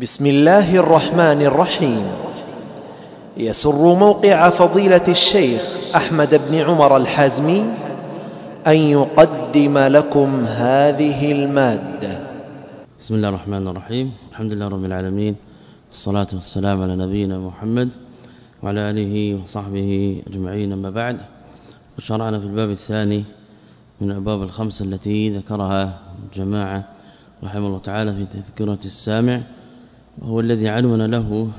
بسم الله الرحمن الرحيم. يسر موقع فضيلة الشيخ أحمد بن عمر الحازمي أن يقدم لكم هذه المادة. بسم الله الرحمن الرحيم. الحمد لله رب العالمين. والصلاة والسلام على نبينا محمد وعلى آله وصحبه أجمعين. أما بعد وشرعنا في الباب الثاني من الأبواب الخمسه التي ذكرها جماعة رحمه الله تعالى في تذكرة السامع. وهو الذي عنون له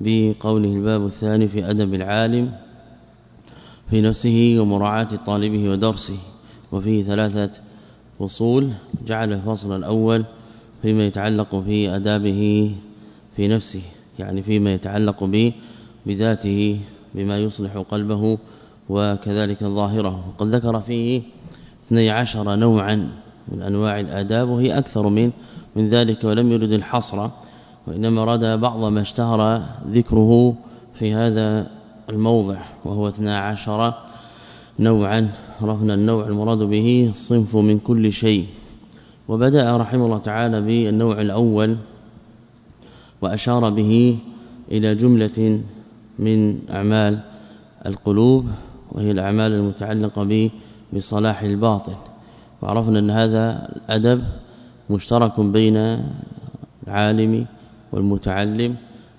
بقوله الباب الثاني في أدب العالم في نفسه ومراعاة طالبه ودرسه وفيه ثلاثة فصول. جعل الفصل الأول فيما يتعلق في ادابه في نفسه يعني فيما يتعلق به بذاته بما يصلح قلبه وكذلك ظاهره. وقد ذكر فيه 12 نوعا من أنواع الآداب وهي أكثر من من ذلك ولم يرد الحصر. وإنما راد بعض ما اشتهر ذكره في هذا الموضع وهو 12 نوعا عرفنا النوع المراد به الصنف من كل شيء. وبدأ رحمه الله تعالى بالنوع الأول وأشار به إلى جملة من أعمال القلوب وهي الأعمال المتعلقة به بصلاح الباطن. وعرفنا أن هذا الأدب مشترك بين العالم والمتعلم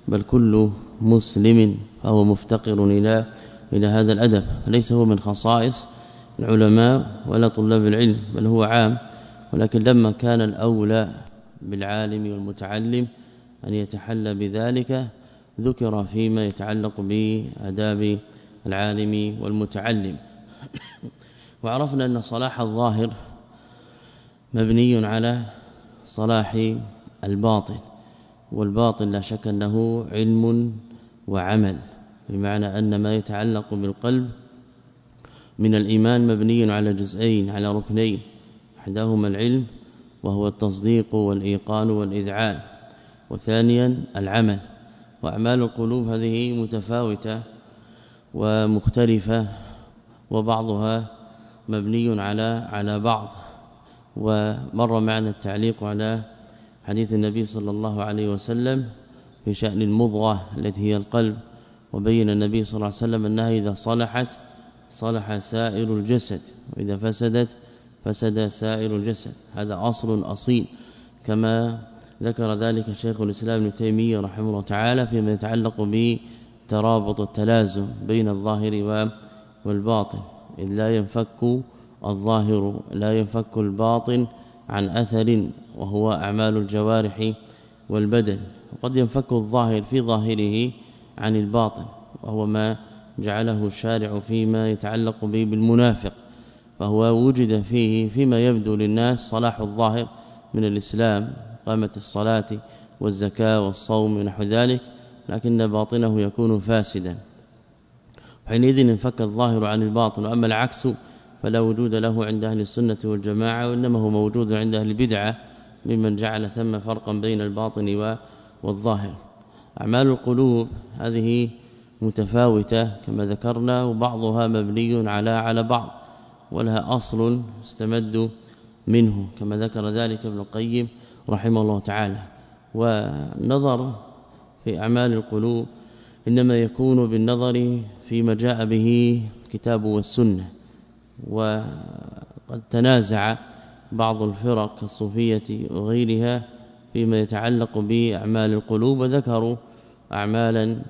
بل كل مسلم فهو مفتقر إلى إلى هذا الأدب. ليس هو من خصائص العلماء ولا طلاب العلم بل هو عام. ولكن لما كان الأولى بالعالم والمتعلم أن يتحلى بذلك ذكر فيما يتعلق بآداب العالم والمتعلم. وعرفنا أن صلاح الظاهر مبني على صلاح الباطن. والباطن لا شك أنه علم وعمل بمعنى أن ما يتعلق بالقلب من الإيمان مبني على جزئين على ركنين أحداهما العلم وهو التصديق والإيقان والإذعان وثانيا العمل. وأعمال القلوب هذه متفاوتة ومختلفة وبعضها مبني على على بعض ومر معنا التعليق على حديث النبي صلى الله عليه وسلم في شأن المضغة التي هي القلب وبين النبي صلى الله عليه وسلم أنها إذا صلحت صلح سائر الجسد وإذا فسدت فسد سائر الجسد هذا أصل أصيل. كما ذكر ذلك شيخ الإسلام ابن تيمية رحمه الله تعالى فيما يتعلق بترابط التلازم بين الظاهر والباطن. إذ لا ينفك الظاهر لا ينفك الباطن عن أثر وهو أعمال الجوارح والبدن. وقد ينفك الظاهر في ظاهره عن الباطن وهو ما جعله الشارع فيما يتعلق به بالمنافق فهو وجد فيه فيما يبدو للناس صلاح الظاهر من الإسلام قامة الصلاة والزكاة والصوم ونحو ذلك لكن باطنه يكون فاسدا. حينئذ انفك الظاهر عن الباطن وأما العكس فلا وجود له عند أهل السنة والجماعة وإنما هو موجود عند أهل البدعة ممن جعل ثم فرقا بين الباطن والظاهر. أعمال القلوب هذه متفاوتة كما ذكرنا وبعضها مبني على على بعض ولها أصل استمد منه كما ذكر ذلك ابن القيم رحمه الله تعالى. والنظر في أعمال القلوب إنما يكون بالنظر فيما جاء به الكتاب والسنة. وقد تنازع بعض الفرق الصوفية وغيرها فيما يتعلق بأعمال القلوب وذكروا اعمالا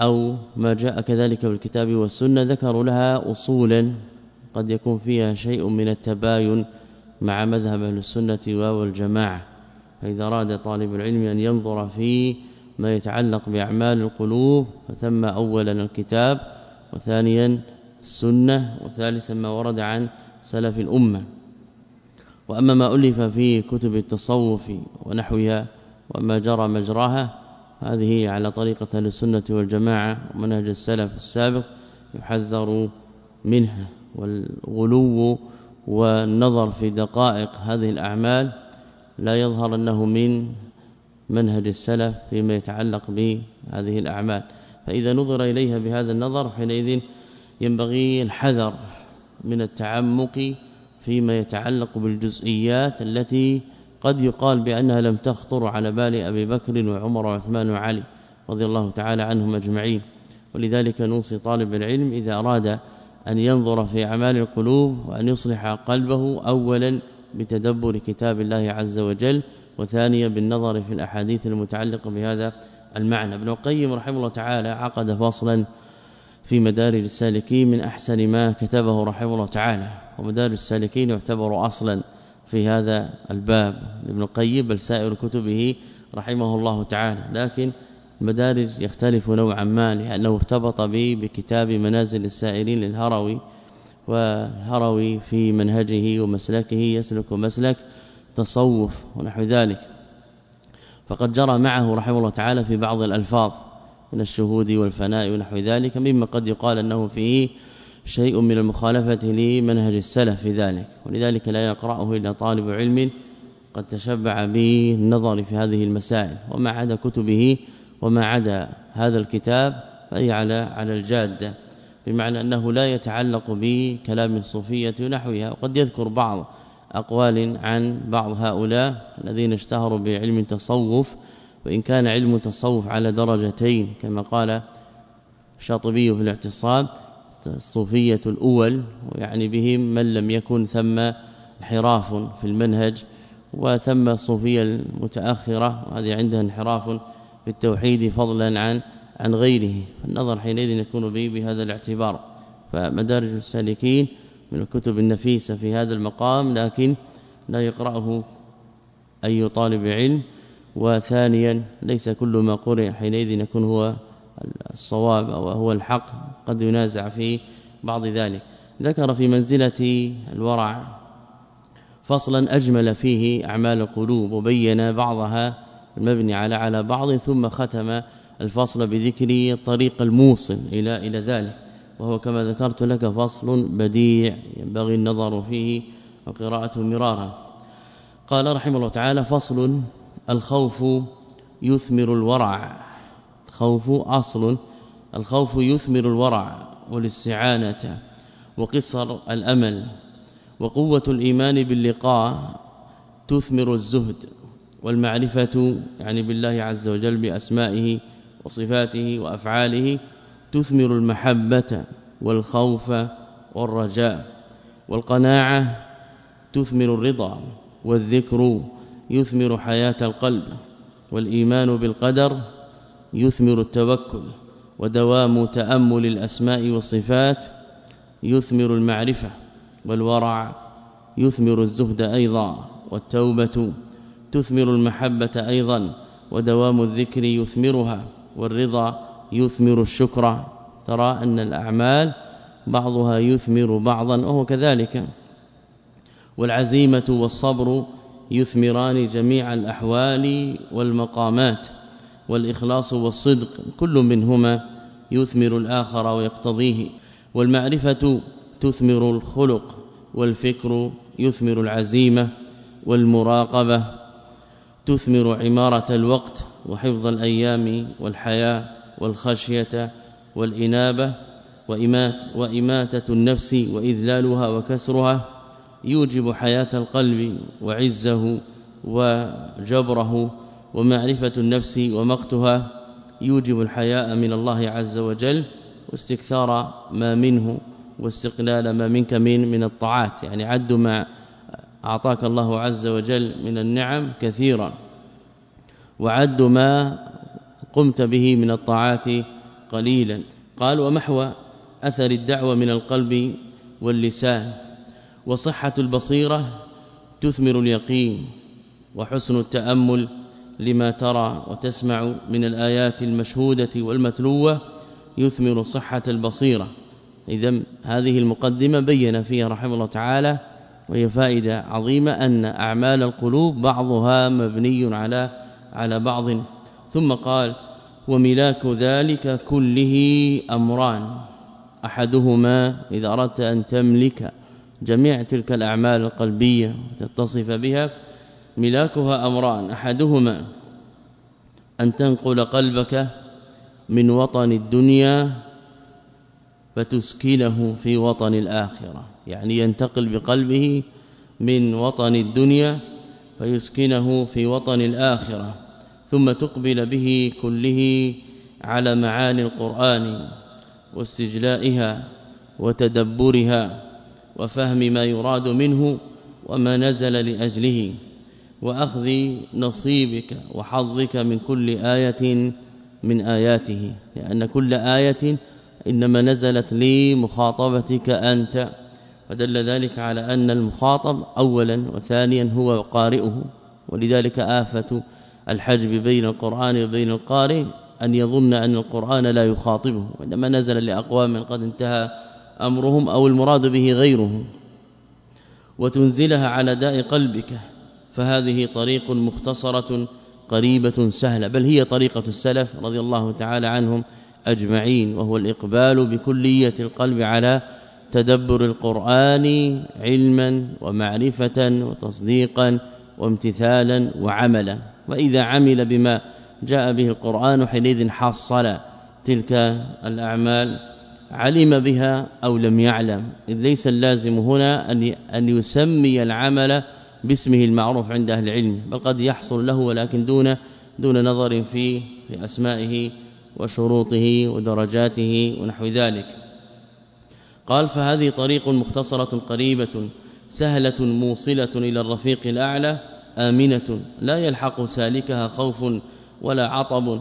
أو ما جاء كذلك بالكتاب والسنة ذكروا لها اصولا قد يكون فيها شيء من التباين مع مذهب أهل السنة والجماعه فإذا أراد طالب العلم أن ينظر في ما يتعلق بأعمال القلوب فثم اولا الكتاب وثانيا السنة وثالثا ما ورد عن سلف الأمة. وأما ما ألف في كتب التصوف ونحوها وما جرى مجراها هذه على طريقة السنة والجماعة ومنهج السلف السابق يحذر منها. والغلو والنظر في دقائق هذه الأعمال لا يظهر أنه من منهج السلف فيما يتعلق بهذه الأعمال. فإذا نظر إليها بهذا النظر حينئذ ينبغي الحذر من التعمق فيما يتعلق بالجزئيات التي قد يقال بأنها لم تخطر على بال أبي بكر وعمر وعثمان وعلي رضي الله تعالى عنهم أجمعين. ولذلك نوصي طالب العلم إذا أراد أن ينظر في أعمال القلوب وأن يصلح قلبه اولا بتدبر كتاب الله عز وجل وثانيا بالنظر في الأحاديث المتعلقة بهذا المعنى. ابن القيم رحمه الله تعالى عقد فصلا في مدارج السالكين من أحسن ما كتبه رحمه الله تعالى. ومدارج السالكين يعتبر أصلا في هذا الباب. ابن القيم بل سائر كتبه رحمه الله تعالى. لكن المدارج يختلف نوعا ما لأنه ارتبط به بكتاب منازل السائرين للهروي وهروي في منهجه ومسلكه يسلك مسلك تصوف ونحو ذلك. فقد جرى معه رحمه الله تعالى في بعض الألفاظ. من الشهود والفناء ونحو ذلك مما قد يقال أنه فيه شيء من المخالفة لمنهج السلف في ذلك. ولذلك لا يقرأه إلا طالب علم قد تشبع بالنظر في هذه المسائل. وما عدا كتبه وما عدا هذا الكتاب فهي على على الجادة بمعنى أنه لا يتعلق بكلام الصوفيه ونحوها وقد يذكر بعض أقوال عن بعض هؤلاء الذين اشتهروا بعلم التصوف وإن كان علم التصوف على درجتين كما قال الشاطبي في الاعتصام الصوفية الأول ويعني بهم من لم يكن ثم انحراف في المنهج وثم الصوفية المتأخرة وهذه عندها انحراف في التوحيد فضلا عن عن غيره. فالنظر حينئذ يكون به بهذا الاعتبار. فمدارج السالكين من الكتب النفيسة في هذا المقام لكن لا يقرأه أي طالب علم. وثانيا ليس كل ما قرئ حينئذ يكون هو الصواب أو هو الحق قد ينازع في بعض ذلك. ذكر في منزلة الورع فصلا أجمل فيه أعمال القلوب وبين بعضها المبني على على بعض ثم ختم الفصل بذكر الطريق الموصل إلى إلى ذلك. وهو كما ذكرت لك فصل بديع ينبغي النظر فيه وقراءته مرارا. قال رحمه الله تعالى فصل الخوف يثمر الورع. الخوف أصل. الخوف يثمر الورع والاستعانة وقصر الأمل. وقوة الإيمان باللقاء تثمر الزهد والمعرفة يعني بالله عز وجل بأسمائه وصفاته وأفعاله تثمر المحبة والخوف والرجاء. والقناعة تثمر الرضا والذكر يثمر حياة القلب والإيمان بالقدر يثمر التوكل ودوام تأمل الأسماء والصفات يثمر المعرفة والورع يثمر الزهد أيضا والتوبة تثمر المحبة أيضا ودوام الذكر يثمرها والرضا يثمر الشكر ترى أن الأعمال بعضها يثمر بعضا وهو كذلك والعزيمة والصبر يثمران جميع الأحوال والمقامات والإخلاص والصدق كل منهما يثمر الآخر ويقتضيه. والمعرفة تثمر الخلق والفكر يثمر العزيمة والمراقبة تثمر عمارة الوقت وحفظ الأيام والحياة والخشية والإنابة وإمات وإماتة النفس وإذلالها وكسرها. يوجب حياة القلب وعزه وجبره ومعرفة النفس ومقتها يوجب الحياء من الله عز وجل واستكثار ما منه واستقلال ما منك من من الطاعات. يعني عد ما أعطاك الله عز وجل من النعم كثيرا وعد ما قمت به من الطاعات قليلا. قال ومحو أثر الدعوة من القلب واللسان وصحة البصيرة تثمر اليقين وحسن التأمل لما ترى وتسمع من الآيات المشهودة والمتلوة يثمر صحة البصيرة. اذا هذه المقدمة بين فيها رحمه الله تعالى وهي فائدة عظيمة أن أعمال القلوب بعضها مبني على على بعض. ثم قال وملاك ذلك كله أمران. أحدهما إذا أردت أن تملك جميع تلك الأعمال القلبية تتصف بها ملاكها أمران. أحدهما أن تنقل قلبك من وطن الدنيا فتسكنه في وطن الآخرة. يعني ينتقل بقلبه من وطن الدنيا فيسكنه في وطن الآخرة ثم تقبل به كله على معاني القرآن واستجلائها وتدبرها. وفهم ما يراد منه وما نزل لأجله. وأخذ نصيبك وحظك من كل آية من آياته لأن كل آية إنما نزلت لمخاطبتك أنت. ودل ذلك على أن المخاطب اولا وثانيا هو قارئه. ولذلك آفة الحجب بين القرآن وبين القارئ أن يظن أن القرآن لا يخاطبه وإنما نزل لأقوام قد انتهى أمرهم أو المراد به غيره وتنزلها على داء قلبك فهذه طريق مختصرة قريبة سهلة بل هي طريقة السلف رضي الله تعالى عنهم أجمعين وهو الإقبال بكلية القلب على تدبر القرآن علما ومعرفة وتصديقا وامتثالا وعملا. وإذا عمل بما جاء به القرآن حينئذ حصل تلك الأعمال علم بها أو لم يعلم. إذ ليس اللازم هنا أن أن يسمي العمل باسمه المعروف عند أهل العلم بل قد يحصل له ولكن دون دون نظر في في أسمائه وشروطه ودرجاته ونحو ذلك. قال فهذه طريق مختصرة قريبة سهلة موصلة إلى الرفيق الأعلى آمنة لا يلحق سالكها خوف ولا عطب.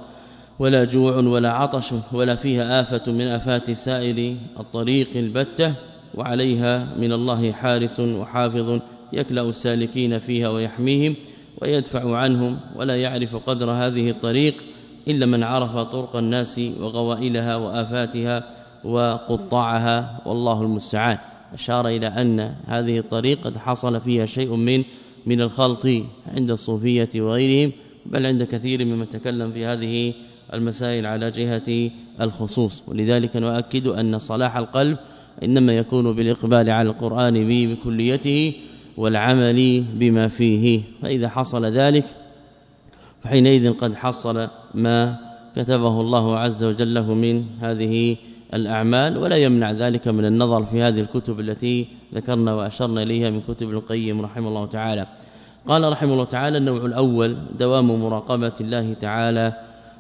ولا جوع ولا عطش ولا فيها آفة من آفات سائر الطريق البتة وعليها من الله حارس وحافظ يكلأ السالكين فيها ويحميهم ويدفع عنهم ولا يعرف قدر هذه الطريق إلا من عرف طرق الناس وغوائلها وآفاتها وقطاعها والله المستعان. أشار إلى أن هذه الطريق قد حصل فيها شيء من من الخلط عند الصوفية وغيرهم بل عند كثير ممن تكلم في هذه المسائل على جهة الخصوص. ولذلك نؤكد أن صلاح القلب إنما يكون بالإقبال على القرآن به بكليته والعمل بما فيه. فإذا حصل ذلك فحينئذ قد حصل ما كتبه الله عز وجل له من هذه الأعمال. ولا يمنع ذلك من النظر في هذه الكتب التي ذكرنا وأشرنا إليها من كتب القيم رحمه الله تعالى. قال رحمه الله تعالى النوع الأول دوام مراقبة الله تعالى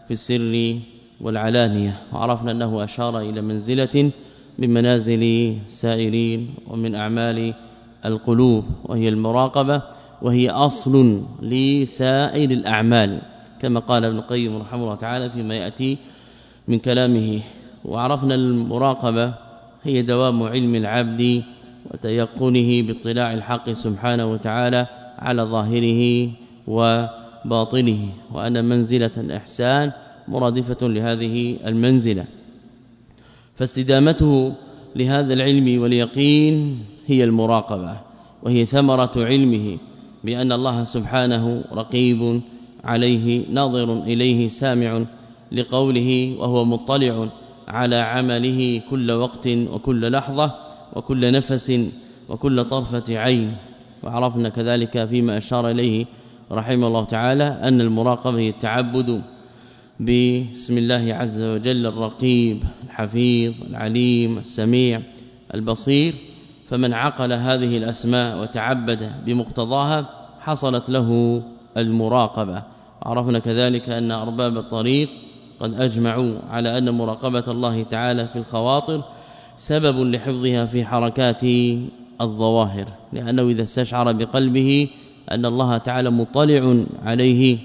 في السر والعلانية. وعرفنا أنه أشار إلى منزلة من منازل السائرين ومن أعمال القلوب وهي المراقبة وهي أصل لسائر الأعمال كما قال ابن القيم رحمه الله تعالى فيما يأتي من كلامه. وعرفنا المراقبة هي دوام علم العبد وتيقنه باطلاع الحق سبحانه وتعالى على ظاهره وباطنه وأن منزلة الإحسان مرادفة لهذه المنزلة. فاستدامته لهذا العلم واليقين هي المراقبة وهي ثمرة علمه بأن الله سبحانه رقيب عليه ناظر إليه سامع لقوله وهو مطلع على عمله كل وقت وكل لحظة وكل نفس وكل طرفة عين. وعرفنا كذلك فيما أشار إليه رحمه الله تعالى أن المراقبة هي التعبد باسم الله عز وجل الرقيب الحفيظ العليم السميع البصير. فمن عقل هذه الأسماء وتعبد بمقتضاها حصلت له المراقبة. عرفنا كذلك أن أرباب الطريق قد أجمعوا على أن مراقبة الله تعالى في الخواطر سبب لحفظها في حركات الظواهر لأنه إذا استشعر بقلبه أن الله تعالى مطلع عليه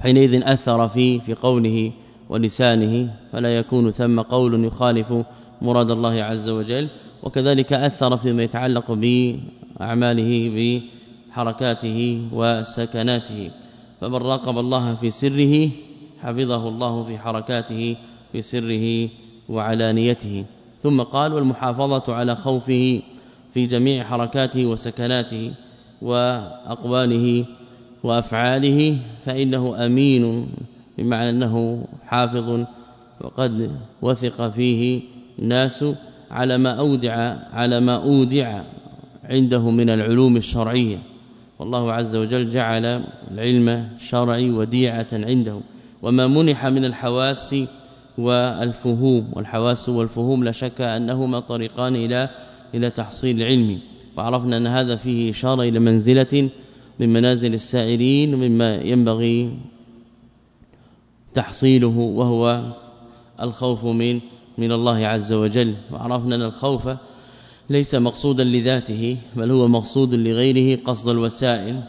حينئذ أثر فيه في قوله ولسانه فلا يكون ثم قول يخالف مراد الله عز وجل وكذلك أثر فيما يتعلق بأعماله بحركاته وسكناته فمن راقب الله في سره حفظه الله في حركاته في سره وعلانيته ثم قال والمحافظة على خوفه في جميع حركاته وسكناته وأقواله وأفعاله فإنه أمين بمعنى أنه حافظ وقد وثق فيه الناس على ما أودع على ما أودع عنده من العلوم الشرعية. والله عز وجل جعل العلم الشرعي وديعة عنده. وما منح من الحواس والفهوم والحواس والفهوم لا شك أنهما طريقان إلى إلى تحصيل العلم. وعرفنا أن هذا فيه إشارة إلى منزلة من منازل السائرين مما ينبغي تحصيله وهو الخوف من من الله عز وجل. وعرفنا أن الخوف ليس مقصودا لذاته بل هو مقصود لغيره قصد الوسائل.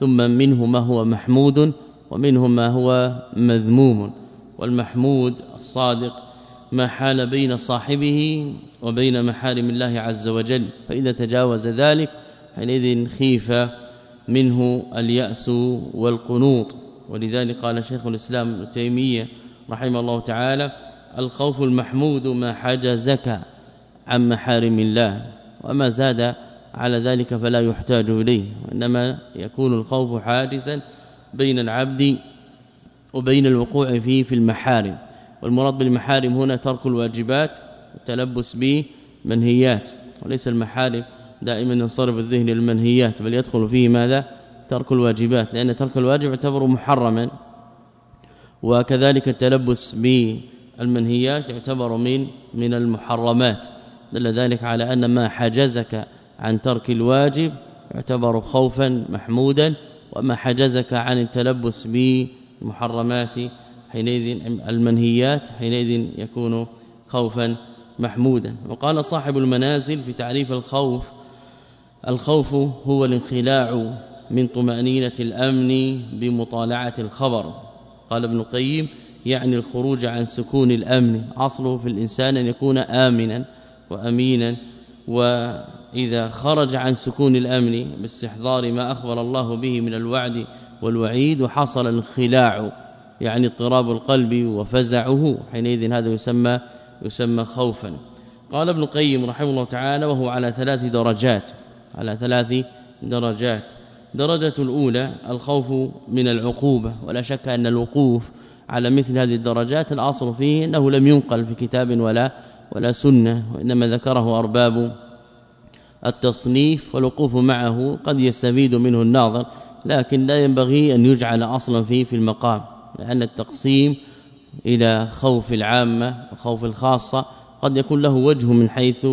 ثم منه ما هو محمود ومنه ما هو مذموم. والمحمود الصادق ما حال بين صاحبه وبين محارم الله عز وجل. فإذا تجاوز ذلك حينئذ خيف منه اليأس والقنوط. ولذلك قال شيخ الإسلام ابن تيمية رحمه الله تعالى الخوف المحمود ما حجزك عن محارم الله. وما زاد على ذلك فلا يحتاج إليه. وإنما يكون الخوف حاجزا بين العبد وبين الوقوع فيه في المحارم. والمراد بالمحارم هنا ترك الواجبات والتلبس بمنهيات وليس المحارم دائما ينصرف الذهن للمنهيات بل يدخل فيه ماذا؟ ترك الواجبات لأن ترك الواجب يعتبر محرما وكذلك التلبس بالمنهيات يعتبر من من المحرمات. دل ذلك على أن ما حجزك عن ترك الواجب يعتبر خوفا محمودا وما حجزك عن التلبس بالمحرمات حينئذ المنهيات حينئذ يكون خوفا محمودا. وقال صاحب المنازل في تعريف الخوف الخوف هو الانخلاع من طمأنينة الأمن بمطالعة الخبر. قال ابن القيم يعني الخروج عن سكون الأمن. أصله في الإنسان أن يكون آمنا وامينا وإذا خرج عن سكون الأمن باستحضار ما أخبر الله به من الوعد والوعيد وحصل الخلاع. يعني اضطراب القلب وفزعه حينئذ هذا يسمى يسمى خوفا. قال ابن القيم رحمه الله تعالى وهو على ثلاث درجات على ثلاث درجات. درجة الأولى الخوف من العقوبة ولا شك أن الوقوف على مثل هذه الدرجات الأصل فيه أنه لم ينقل في كتاب ولا ولا سنة وإنما ذكره أرباب التصنيف والوقوف معه قد يستفيد منه الناظر لكن لا ينبغي أن يجعل أصلا فيه في المقام. لأن التقسيم إلى خوف العامة وخوف الخاصة قد يكون له وجه من حيث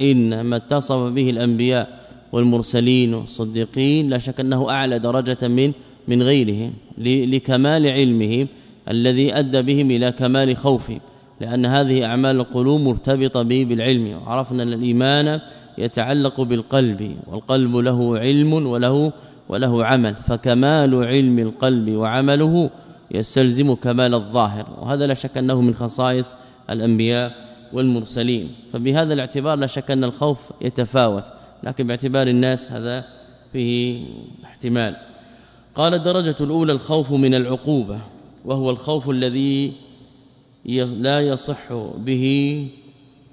إن ما اتصف به الأنبياء والمرسلين والصديقين لا شك أنه أعلى درجة من من غيرهم لكمال علمهم الذي أدى بهم إلى كمال خوفهم لأن هذه أعمال القلوب مرتبطة به بالعلم وعرفنا أن الإيمان يتعلق بالقلب والقلب له علم وله وله عمل فكمال علم القلب وعمله يستلزم كمال الظاهر وهذا لا شك أنه من خصائص الأنبياء والمرسلين. فبهذا الاعتبار لا شك أن الخوف يتفاوت لكن باعتبار الناس هذا فيه احتمال. قال الدرجة الأولى الخوف من العقوبة وهو الخوف الذي لا يصح به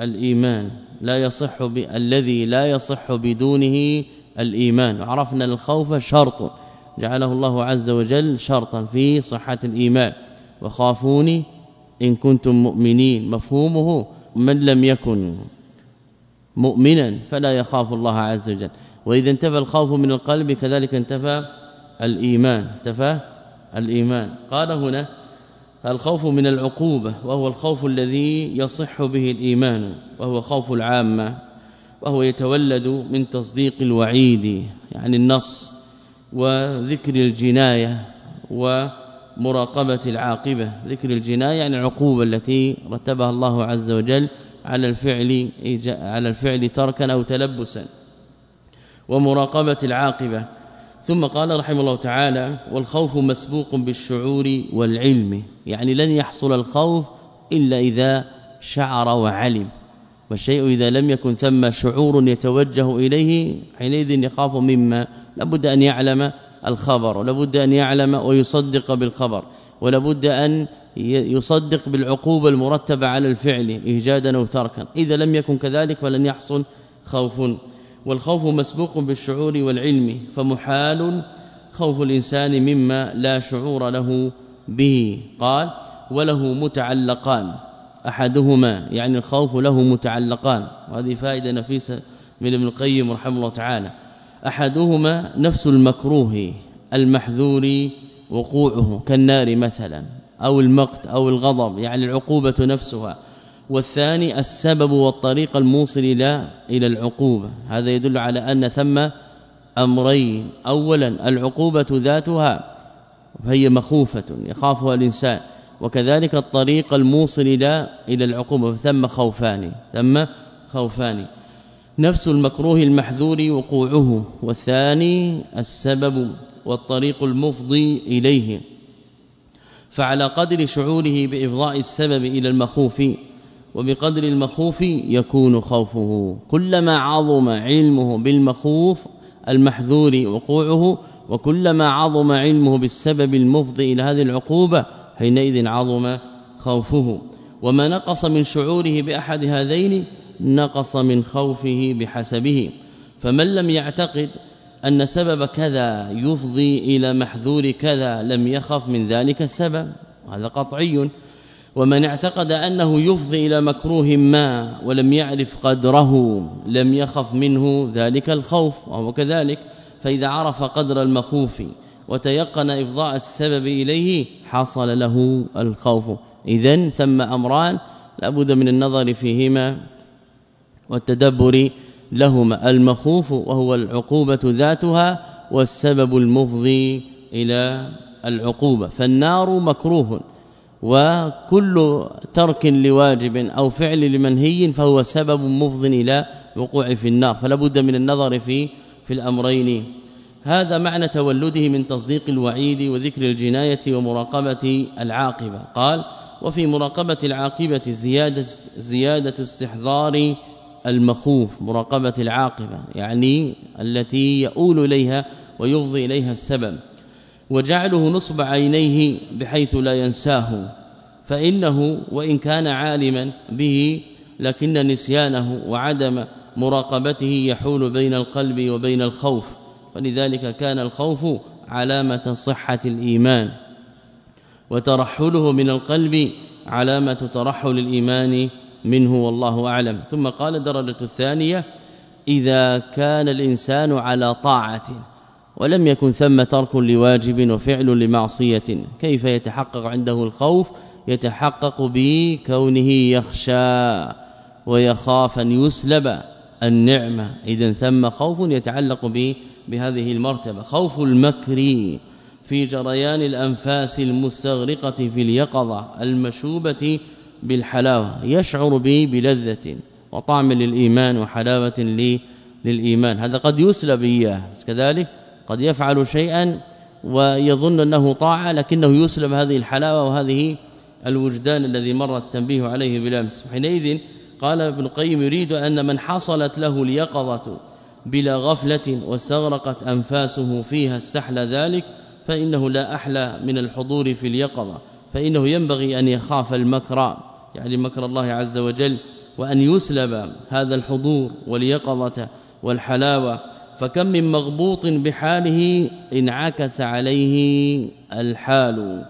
الإيمان لا يصح الذي لا يصح بدونه الإيمان. عرفنا الخوف شرط جعله الله عز وجل شرطا في صحة الإيمان. وخافوني إن كنتم مؤمنين. مفهومه من لم يكن مؤمنا فلا يخاف الله عز وجل. وإذا انتفى الخوف من القلب كذلك انتفى الإيمان. انتفى الإيمان. قال هنا الخوف من العقوبة وهو الخوف الذي يصح به الإيمان وهو خوف العامة وهو يتولد من تصديق الوعيد يعني النص. وذكر الجناية ومراقبة العاقبة. ذكر الجناية يعني العقوبة التي رتبها الله عز وجل على الفعل على الفعل تركا أو تلبسا ومراقبة العاقبة. ثم قال رحمه الله تعالى والخوف مسبوق بالشعور والعلم يعني لن يحصل الخوف إلا إذا شعر وعلم. والشيء إذا لم يكن ثم شعور يتوجه إليه حينئذ يخاف مما لابد أن يعلم الخبر ولابد أن يعلم ويصدق بالخبر ولابد أن يصدق بالعقوبة المرتبة على الفعل إيجادا أو تركا. إذا لم يكن كذلك فلن يحصل خوف. والخوف مسبوق بالشعور والعلم فمحال خوف الإنسان مما لا شعور له به. قال وله متعلقان. أحدهما يعني الخوف له متعلقان وهذه فائدة نفيسة من ابن القيم رحمه الله تعالى. أحدهما نفس المكروه المحذور وقوعه كالنار مثلا أو المقت أو الغضب يعني العقوبة نفسها. والثاني السبب والطريق الموصل إلى إلى العقوبة. هذا يدل على أن ثم أمرين. اولا العقوبة ذاتها فهي مخوفة يخافها الإنسان. وكذلك الطريق الموصل إلى إلى العقوبة ثم خوفان ثم خوفان. نفس المكروه المحذور وقوعه والثاني السبب والطريق المفضي إليه. فعلى قدر شعوره بإفضاء السبب إلى المخوف وبقدر المخوف يكون خوفه. كلما عظم علمه بالمخوف المحذور وقوعه وكلما عظم علمه بالسبب المفضي إلى هذه العقوبة حينئذ عظم خوفه. وما نقص من شعوره بأحد هذين نقص من خوفه بحسبه. فمن لم يعتقد أن سبب كذا يفضي إلى محذور كذا لم يخف من ذلك السبب. هذا قطعي. ومن اعتقد أنه يفضي إلى مكروه ما ولم يعرف قدره لم يخف منه ذلك الخوف وهو كذلك. فإذا عرف قدر المخوف وتيقن إفضاء السبب إليه حصل له الخوف. اذا ثم أمران لابد من النظر فيهما والتدبر لهما. المخوف وهو العقوبة ذاتها والسبب المفضي إلى العقوبة. فالنار مكروه وكل ترك لواجب أو فعل لمنهي فهو سبب مفض إلى وقوع في النار. فلا بد من النظر في في الأمرين هذا معنى تولده من تصديق الوعيد وذكر الجناية ومراقبة العاقبة. قال وفي مراقبة العاقبة زيادة زيادة استحضار المخوف مراقبة العاقبة يعني التي يؤول إليها ويفضي إليها السبب. وجعله نصب عينيه بحيث لا ينساه. فإنه وإن كان عالما به لكن نسيانه وعدم مراقبته يحول بين القلب وبين الخوف. ولذلك كان الخوف علامة صحة الإيمان. وترحله من القلب علامة ترحل الإيمان منه والله أعلم. ثم قال الدرجة الثانية إذا كان الإنسان على طاعة ولم يكن ثم ترك لواجب وفعل لمعصية كيف يتحقق عنده الخوف؟ يتحقق بكونه يخشى ويخاف أن يسلب النعمة. اذا ثم خوف يتعلق به بهذه المرتبة. خوف المكر في جريان الأنفاس المستغرقة في اليقظة المشوبة بالحلاوة يشعر به بلذة وطعم للإيمان وحلاوة للإيمان. هذا قد يسلب إياه. كذلك قد يفعل شيئا ويظن أنه طاعة لكنه يسلب هذه الحلاوة وهذه الوجدان الذي مر التنبيه عليه بالأمس. حينئذ قال ابن القيم يريد أن من حصلت له اليقظة بلا غفلة واستغرقت أنفاسه فيها استحلى ذلك فإنه لا أحلى من الحضور في اليقظة فإنه ينبغي أن يخاف المكر يعني مكر الله عز وجل وأن يسلب هذا الحضور واليقظة والحلاوة. فكم من مغبوط بحاله انعكس عليه الحال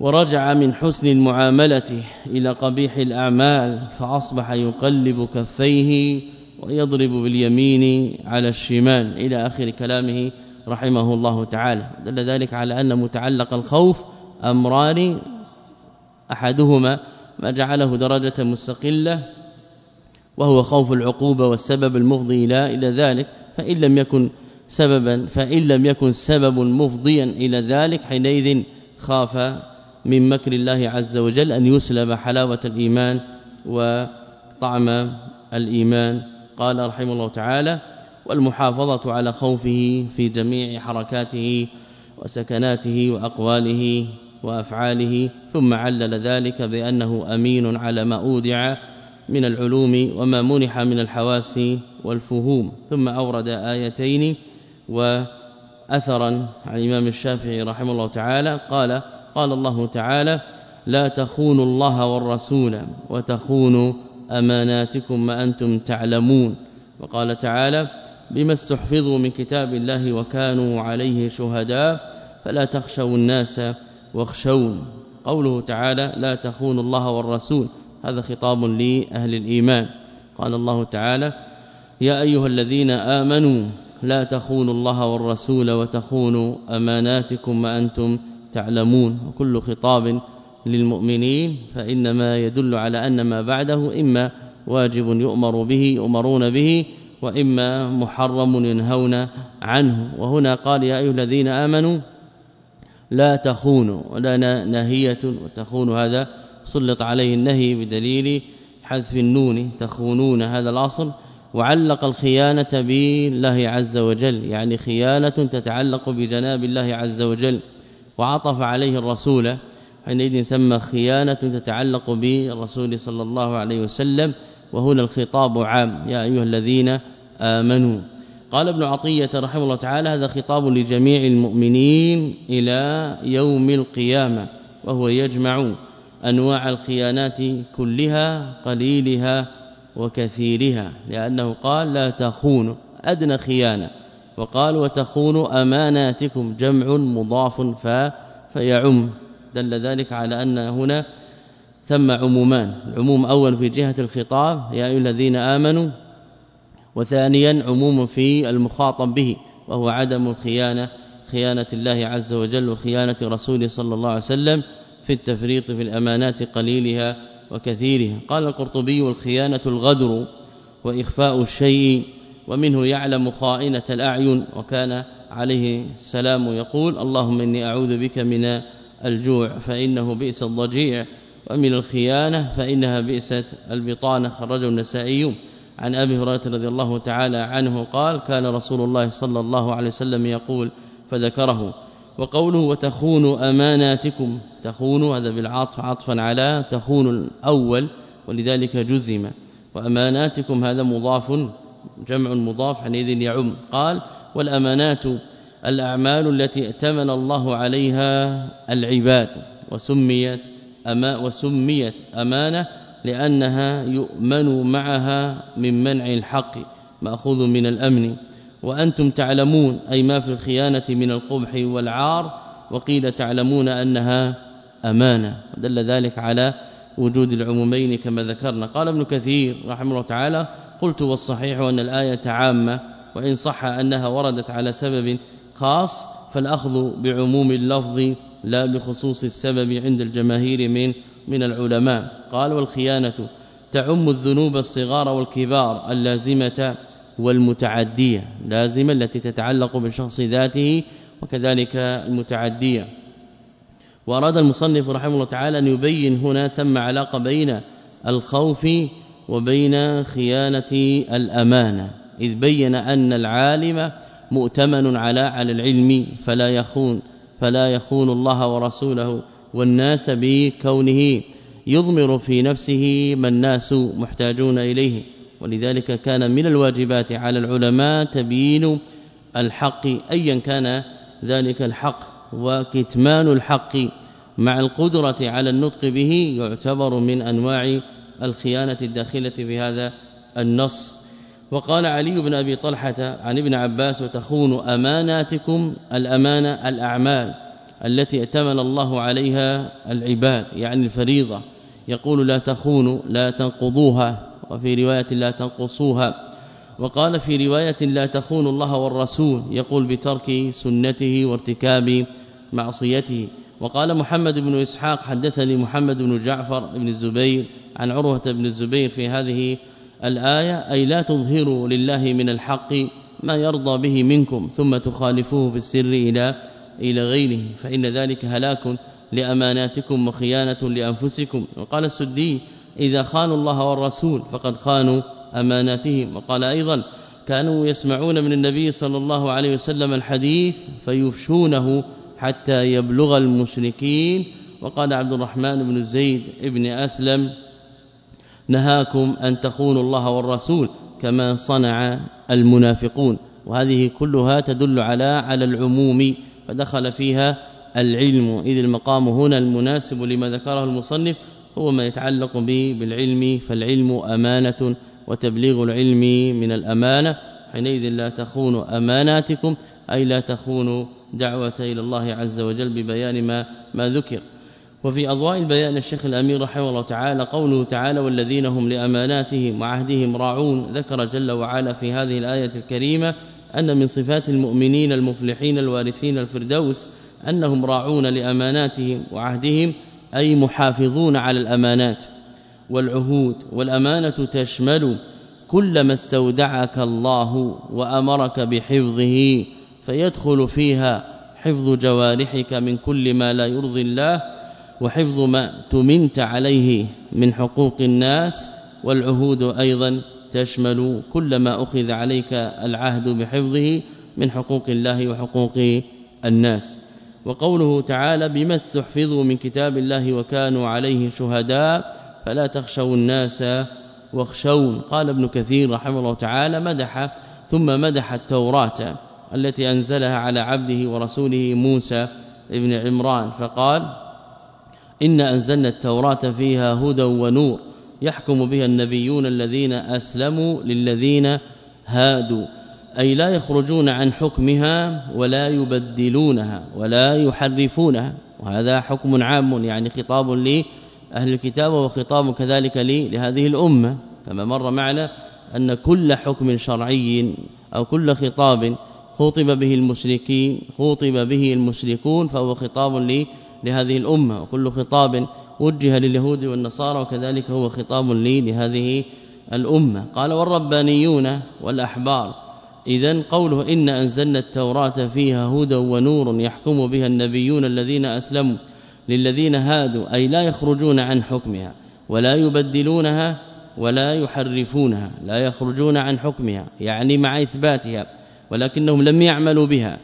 ورجع من حسن المعاملة إلى قبيح الأعمال فأصبح يقلب كفيه ويضرب باليمين على الشمال إلى آخر كلامه رحمه الله تعالى. دل ذلك على أن متعلق الخوف أمران أحدهما ما جعله درجة مستقلة وهو خوف العقوبة والسبب المفضي إلى إلى ذلك فإن لم يكن سببا فإن لم يكن سبب مفضيا إلى ذلك حينئذ خاف من مكر الله عز وجل أن يسلب حلاوة الإيمان وطعم الإيمان. قال رحمه الله تعالى والمحافظة على خوفه في جميع حركاته وسكناته وأقواله وأفعاله ثم علل ذلك بأنه أمين على ما أودع من العلوم وما منح من الحواس والفهوم. ثم أورد آيتين وأثرا عن الإمام الشافعي رحمه الله تعالى قال قال الله تعالى لا تخونوا الله والرسول وتخونوا أماناتكم ما أنتم تعلمون. وقال تعالى بما استحفظوا من كتاب الله وكانوا عليه شهداء فلا تخشوا الناس واخشون. قوله تعالى لا تخونوا الله والرسول. هذا خطاب لأهل الإيمان. قال الله تعالى يا أيها الذين آمنوا لا تخونوا الله والرسول وتخونوا أماناتكم وأنتم تعلمون. وكل خطاب للمؤمنين فإنما يدل على أن ما بعده إما واجب يؤمر به يؤمرون به وإما محرم ينهون عنه. وهنا قال يا أيها الذين آمنوا لا تخونوا ولا نهية وتخون هذا سلط عليه النهي بدليل حذف النون تخونون هذا الأصل. وعلق الخيانة بالله عز وجل يعني خيانة تتعلق بجناب الله عز وجل. وعطف عليه الرسول حينئذ ثم خيانة تتعلق بالرسول صلى الله عليه وسلم وهنا الخطاب عام. يا أيها الذين آمنوا. قال ابن عطية رحمه الله تعالى هذا خطاب لجميع المؤمنين إلى يوم القيامة وهو يجمع أنواع الخيانات كلها قليلها وكثيرها لأنه قال لا تخونوا أدنى خيانة. وقال وتخونوا أماناتكم جمع مضاف ف فيعم. دل ذلك على أن هنا ثم عمومان. العموم أول في جهة الخطاب يا أيها الذين آمنوا وثانيا عموم في المخاطب به وهو عدم الخيانة خيانة الله عز وجل وخيانة رسوله صلى الله عليه وسلم في التفريط في الأمانات قليلها وكثيرها. قال القرطبي والخيانة الغدر وإخفاء الشيء ومنه يعلم خائنة الأعين وكان عليه السلام يقول اللهم إني أعوذ بك من الجوع فإنه بئس الضجيع ومن الخيانة فإنها بئست البطانة خرجه النسائي. عن أبي هريرة رضي الله تعالى عنه قال كان رسول الله صلى الله عليه وسلم يقول فذكره وقوله وتخون أماناتكم تخون هذا بالعطف عطفا على تخون الأول ولذلك جزم. وأماناتكم هذا مضاف جمع مضاف حينئذ يعم. قال والأمانات الأعمال التي ائتمن الله عليها العباد وسميت أما وسميت أمانة لأنها يؤمن معها من منع الحق مأخوذ من الأمن. وأنتم تعلمون أي ما في الخيانة من القبح والعار وقيل تعلمون أنها أمانة. دل ذلك على وجود العمومين كما ذكرنا. قال ابن كثير رحمه الله تعالى قلت والصحيح أن الآية عامة وإن صح أنها وردت على سبب خاص فالأخذ بعموم اللفظ لا بخصوص السبب عند الجماهير من من العلماء. قال والخيانة تعم الذنوب الصغار والكبار اللازمة والمتعدية لازمة التي تتعلق بالشخص ذاته وكذلك المتعدية. وأراد المصنف رحمه الله تعالى أن يبين هنا ثم علاقة بين الخوف وبين خيانة الأمانة إذ بين أن العالم مؤتمن على على العلم فلا يخون فلا يخون الله ورسوله والناس بكونه يضمر في نفسه ما الناس محتاجون إليه. ولذلك كان من الواجبات على العلماء تبيين الحق ايا كان ذلك الحق وكتمان الحق مع القدرة على النطق به يعتبر من أنواع الخيانة الداخلة في هذا النص. وقال علي بن أبي طلحة عن ابن عباس وتخون أماناتكم الأمانة الأعمال التي ائتمن الله عليها العباد يعني الفريضة. يقول لا تخونوا لا تنقضوها. وفي رواية لا تنقصوها. وقال في رواية لا تخون الله والرسول. يقول بترك سنته وارتكاب معصيته. وقال محمد بن إسحاق حدثني محمد بن جعفر بن الزبير عن عروة بن الزبير في هذه الآية أي لا تظهروا لله من الحق ما يرضى به منكم ثم تخالفوه في السر إلى إلى غيره فإن ذلك هلاك لأماناتكم وخيانة لأنفسكم. وقال السدي إذا خانوا الله والرسول فقد خانوا أماناتهم. وقال أيضا كانوا يسمعون من النبي صلى الله عليه وسلم الحديث فيفشونه حتى يبلغ المشركين. وقال عبد الرحمن بن زيد ابن أسلم نهاكم أن تخونوا الله والرسول كما صنع المنافقون. وهذه كلها تدل على على العموم فدخل فيها العلم. إذ المقام هنا المناسب لما ذكره المصنف هو ما يتعلق به بالعلم فالعلم أمانة وتبليغ العلم من الأمانة. حينئذ لا تخونوا أماناتكم أي لا تخونوا دعوة إلى الله عز وجل ببيان ما ما ذكر. وفي أضواء البيان الشيخ الأمير رحمه الله تعالى قوله تعالى والذين هم لأماناتهم وعهدهم راعون ذكر جل وعلا في هذه الآية الكريمة أن من صفات المؤمنين المفلحين الوارثين الفردوس أنهم راعون لأماناتهم وعهدهم أي محافظون على الأمانات. والعهود والأمانة تشمل كلما استودعك الله وأمرك بحفظه فيدخل فيها حفظ جوارحك من كل ما لا يرضي الله وحفظ ما تمنت عليه من حقوق الناس والعهود أيضا تشمل كل ما أخذ عليك العهد بحفظه من حقوق الله وحقوق الناس. وقوله تعالى بما استحفظوا من كتاب الله وكانوا عليه شهداء فلا تخشوا الناس واخشون قال ابن كثير رحمه الله تعالى مدح ثم مدح التوراة التي أنزلها على عبده ورسوله موسى ابن عمران فقال إن أنزلنا التوراة فيها هدى ونور يحكم بها النبيون الذين أسلموا للذين هادوا. أي لا يخرجون عن حكمها ولا يبدلونها ولا يحرفونها. وهذا حكم عام يعني خطاب لأهل الكتاب وخطاب كذلك لهذه الأمة. كما مر معنا أن كل حكم شرعي أو كل خطاب خطب به المشركين خطب به المشركون فهو خطاب لي لهذه الأمة وكل خطاب وجه لليهود والنصارى وكذلك هو خطاب لي لهذه الأمة. قال والربانيون والأحبار. اذا قوله إن أنزلنا التوراة فيها هدى ونور يحكم بها النبيون الذين أسلموا للذين هادوا أي لا يخرجون عن حكمها ولا يبدلونها ولا يحرفونها لا يخرجون عن حكمها يعني مع إثباتها ولكنهم لم يعملوا بها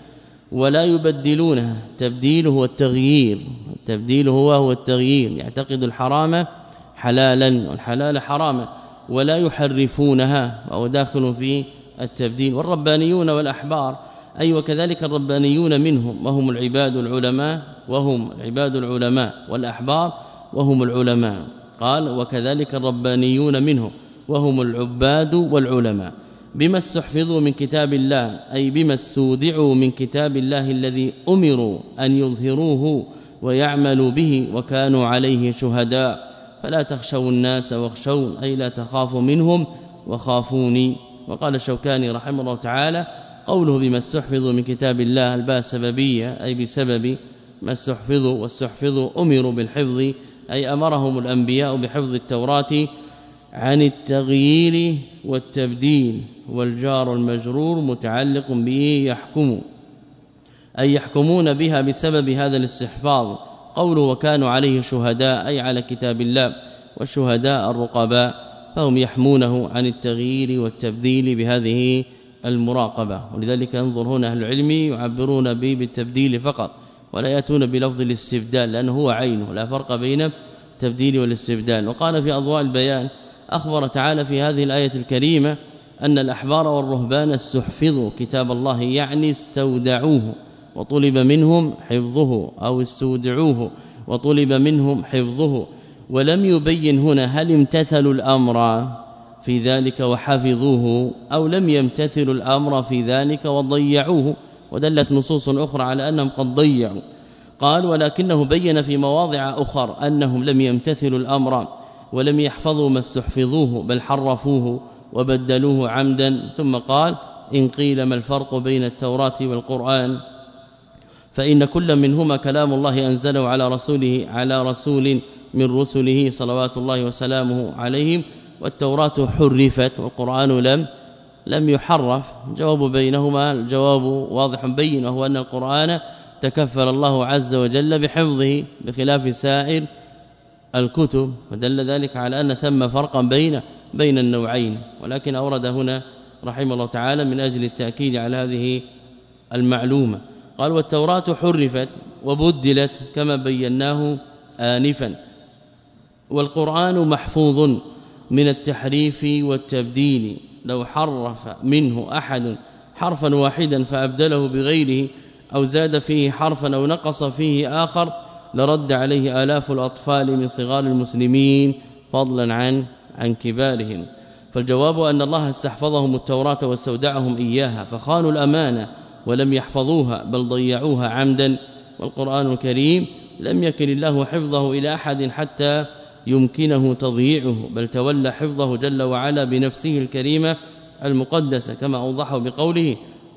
ولا يبدلونها تبديل هو التغيير. التبديل هو هو التغيير. يعتقد الحرام حلالا والحلال حراما ولا يحرفونها وهو داخل في التبديل. والربانيون والأحبار أي وكذلك الربانيون منهم وهم العباد العلماء وهم العباد العلماء والأحبار وهم العلماء. قال وكذلك الربانيون منهم وهم العباد والعلماء. بما استحفظوا من كتاب الله أي بما استودعوا من كتاب الله الذي أمروا أن يظهروه ويعملوا به وكانوا عليه شهداء. فلا تخشوا الناس واخشون أي لا تخافوا منهم وخافوني. وقال الشوكاني رحمه الله تعالى قوله بما استحفظوا من كتاب الله الباء سببيه أي بسبب ما استحفظوا واستحفظوا أمروا بالحفظ أي أمرهم الأنبياء بحفظ التوراة عن التغيير والتبديل. والجار المجرور متعلق به يحكم أي يحكمون بها بسبب هذا الاستحفاظ. قوله وكانوا عليه شهداء أي على كتاب الله والشهداء الرقباء فهم يحمونه عن التغيير والتبديل بهذه المراقبة. ولذلك انظر هنا أهل العلم يعبرون به بالتبديل فقط ولا يأتون بلفظ الاستبدال لأنه هو عينه لا فرق بين التبديل والاستبدال. وقال في أضواء البيان أخبر تعالى في هذه الآية الكريمة أن الأحبار والرهبان استحفظوا كتاب الله يعني استودعوه وطلب منهم حفظه أو استودعوه وطلب منهم حفظه. ولم يبين هنا هل امتثلوا الأمر في ذلك وحفظوه أو لم يمتثلوا الأمر في ذلك وضيعوه. ودلت نصوص أخرى على أنهم قد ضيعوا. قال ولكنه بين في مواضع أخر أنهم لم يمتثلوا الأمر ولم يحفظوا ما استحفظوه بل حرفوه وبدلوه عمدا ثم قال إن قيل ما الفرق بين التوراة والقرآن فإن كل منهما كلام الله أنزله على رسوله على رسول من رسله صلوات الله وسلامه عليهم والتوراة حرفت والقرآن لم لم يحرف. جواب بينهما الجواب واضح بين وهو أن القرآن تكفل الله عز وجل بحفظه بخلاف سائر الكتب ودل ذلك على أن ثم فرقا بين بين النوعين ولكن أورد هنا رحمه الله تعالى من أجل التأكيد على هذه المعلومة. قال والتوراة حرفت وبدلت كما بيناه آنفا والقرآن محفوظ من التحريف والتبديل. لو حرف منه أحد حرفا واحدا فأبدله بغيره أو زاد فيه حرفا أو نقص فيه آخر لرد عليه آلاف الأطفال من صغار المسلمين فضلا عن عن كبارهم. فالجواب أن الله استحفظهم التوراة واستودعهم إياها فخانوا الأمانة ولم يحفظوها بل ضيعوها عمدا. والقرآن الكريم لم يكن الله حفظه إلى أحد حتى يمكنه تضييعه بل تولى حفظه جل وعلا بنفسه الكريمة المقدسة. كما أوضحه بقوله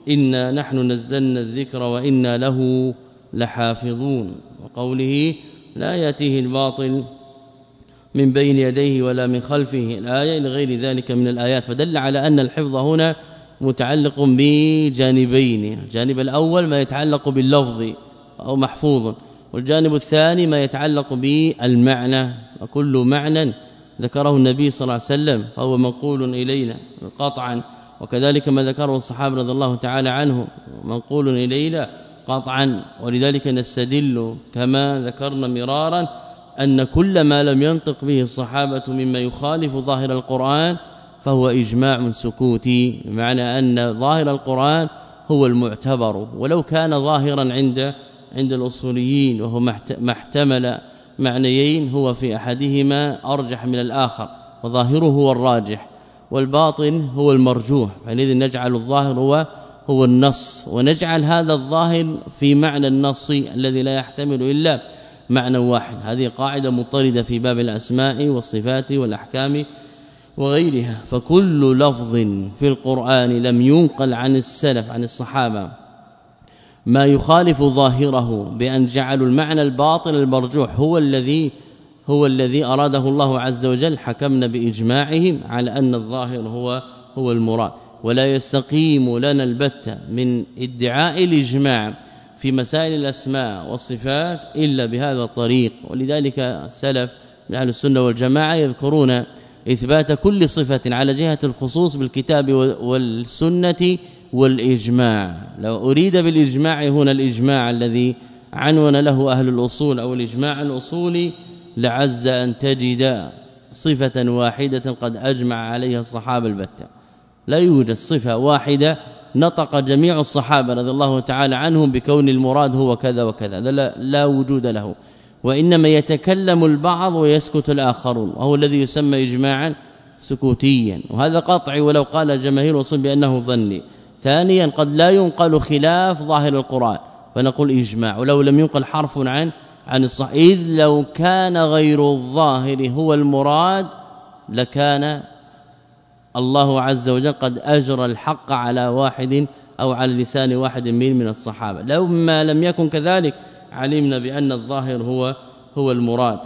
إنا نحن نزلنا الذكر وإنا له لحافظون وقوله لا يأتيه الباطل من بين يديه ولا من خلفه. الآية لغير ذلك من الآيات. فدل على أن الحفظ هنا متعلق بجانبين. الجانب الأول ما يتعلق باللفظ أو محفوظ. والجانب الثاني ما يتعلق بالمعنى. وكل معنى ذكره النبي صلى الله عليه وسلم فهو منقول إلينا قطعا. وكذلك ما ذكره الصحابة رضي الله تعالى عنه منقول إلينا قطعا. ولذلك نستدل كما ذكرنا مرارا أن كل ما لم ينطق به الصحابة مما يخالف ظاهر القرآن فهو إجماع سكوتي بمعنى أن ظاهر القرآن هو المعتبر ولو كان ظاهرا عند عند الأصوليين وهو ما احتمل معنيين هو في أحدهما أرجح من الآخر وظاهره هو الراجح والباطن هو المرجوح فلذا نجعل الظاهر هو هو النص ونجعل هذا الظاهر في معنى النص الذي لا يحتمل إلا معنى واحد. هذه قاعدة مطردة في باب الأسماء والصفات والأحكام وغيرها. فكل لفظ في القرآن لم ينقل عن السلف عن الصحابة. ما يخالف ظاهره بأن جعلوا المعنى الباطل المرجوح هو الذي هو الذي أراده الله عز وجل. حكمنا بإجماعهم على أن الظاهر هو هو المراد. ولا يستقيم لنا البتة من ادعاء الإجماع في مسائل الأسماء والصفات إلا بهذا الطريق. ولذلك السلف من أهل السنة والجماعة يذكرون إثبات كل صفة على جهة الخصوص بالكتاب والسنة والإجماع. لو أريد بالإجماع هنا الإجماع الذي عنون له أهل الأصول أو الإجماع الأصولي لعز أن تجد صفة واحدة قد أجمع عليها الصحابة البتة. لا يوجد صفة واحدة نطق جميع الصحابة رضي الله تعالى عنهم بكون المراد هو كذا وكذا. لا, لا وجود له. وإنما يتكلم البعض ويسكت الآخرون وهو الذي يسمى اجماعا سكوتيا. وهذا قطعي ولو قال جماهير الأصول بأنه ظني. ثانيا قد لا ينقل خلاف ظاهر القرآن فنقول إجماع ولو لم ينقل حرف عن عن الصحيح إذ لو كان غير الظاهر هو المراد لكان الله عز وجل قد اجرى الحق على واحد أو على لسان واحد من من الصحابة. لو ما لم يكن كذلك علمنا بأن الظاهر هو هو المراد.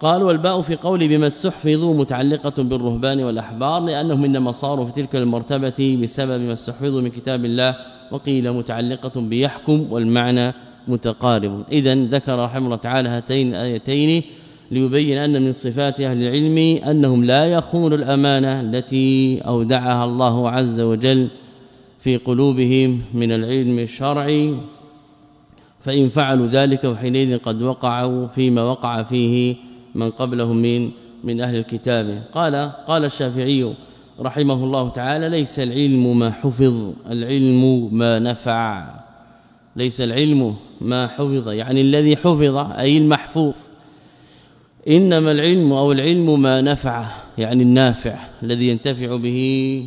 قال والباء في قول بما استحفظوا متعلقة بالرهبان والأحبار لأنهم إنما صاروا في تلك المرتبة بسبب ما استحفظوا من كتاب الله وقيل متعلقة بيحكم والمعنى متقارب. اذا ذكر رحمه الله تعالى هاتين الآيتين ليبين أن من صفات أهل العلم أنهم لا يخونوا الأمانة التي أودعها الله عز وجل في قلوبهم من العلم الشرعي فإن فعلوا ذلك وحينئذ قد وقعوا فيما وقع فيه من قبلهم من من أهل الكتاب. قال قال الشافعي رحمه الله تعالى ليس العلم ما حفظ العلم ما نفع. ليس العلم ما حفظ يعني الذي حفظ أي المحفوظ. إنما العلم أو العلم ما نفع يعني النافع الذي ينتفع به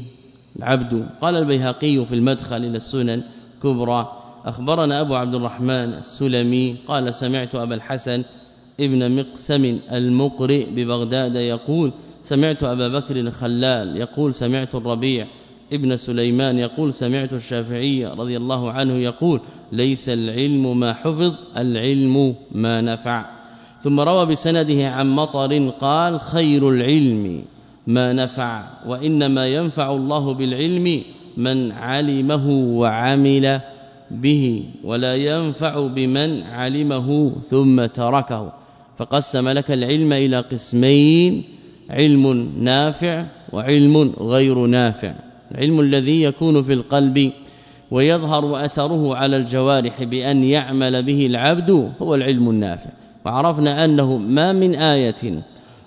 العبد. قال البيهقي في المدخل إلى السنن كبرى أخبرنا أبو عبد الرحمن السلمي قال سمعت أبا الحسن ابن مقسم المقرئ ببغداد يقول سمعت أبا بكر الخلال يقول سمعت الربيع ابن سليمان يقول سمعت الشافعي رضي الله عنه يقول ليس العلم ما حفظ العلم ما نفع. ثم روى بسنده عن مطر قال خير العلم ما نفع وإنما ينفع الله بالعلم من علمه وعمل به ولا ينفع بمن علمه ثم تركه فقسم لك العلم إلى قسمين علم نافع وعلم غير نافع العلم الذي يكون في القلب ويظهر أثره على الجوارح بأن يعمل به العبد هو العلم النافع وعرفنا أنه ما من آية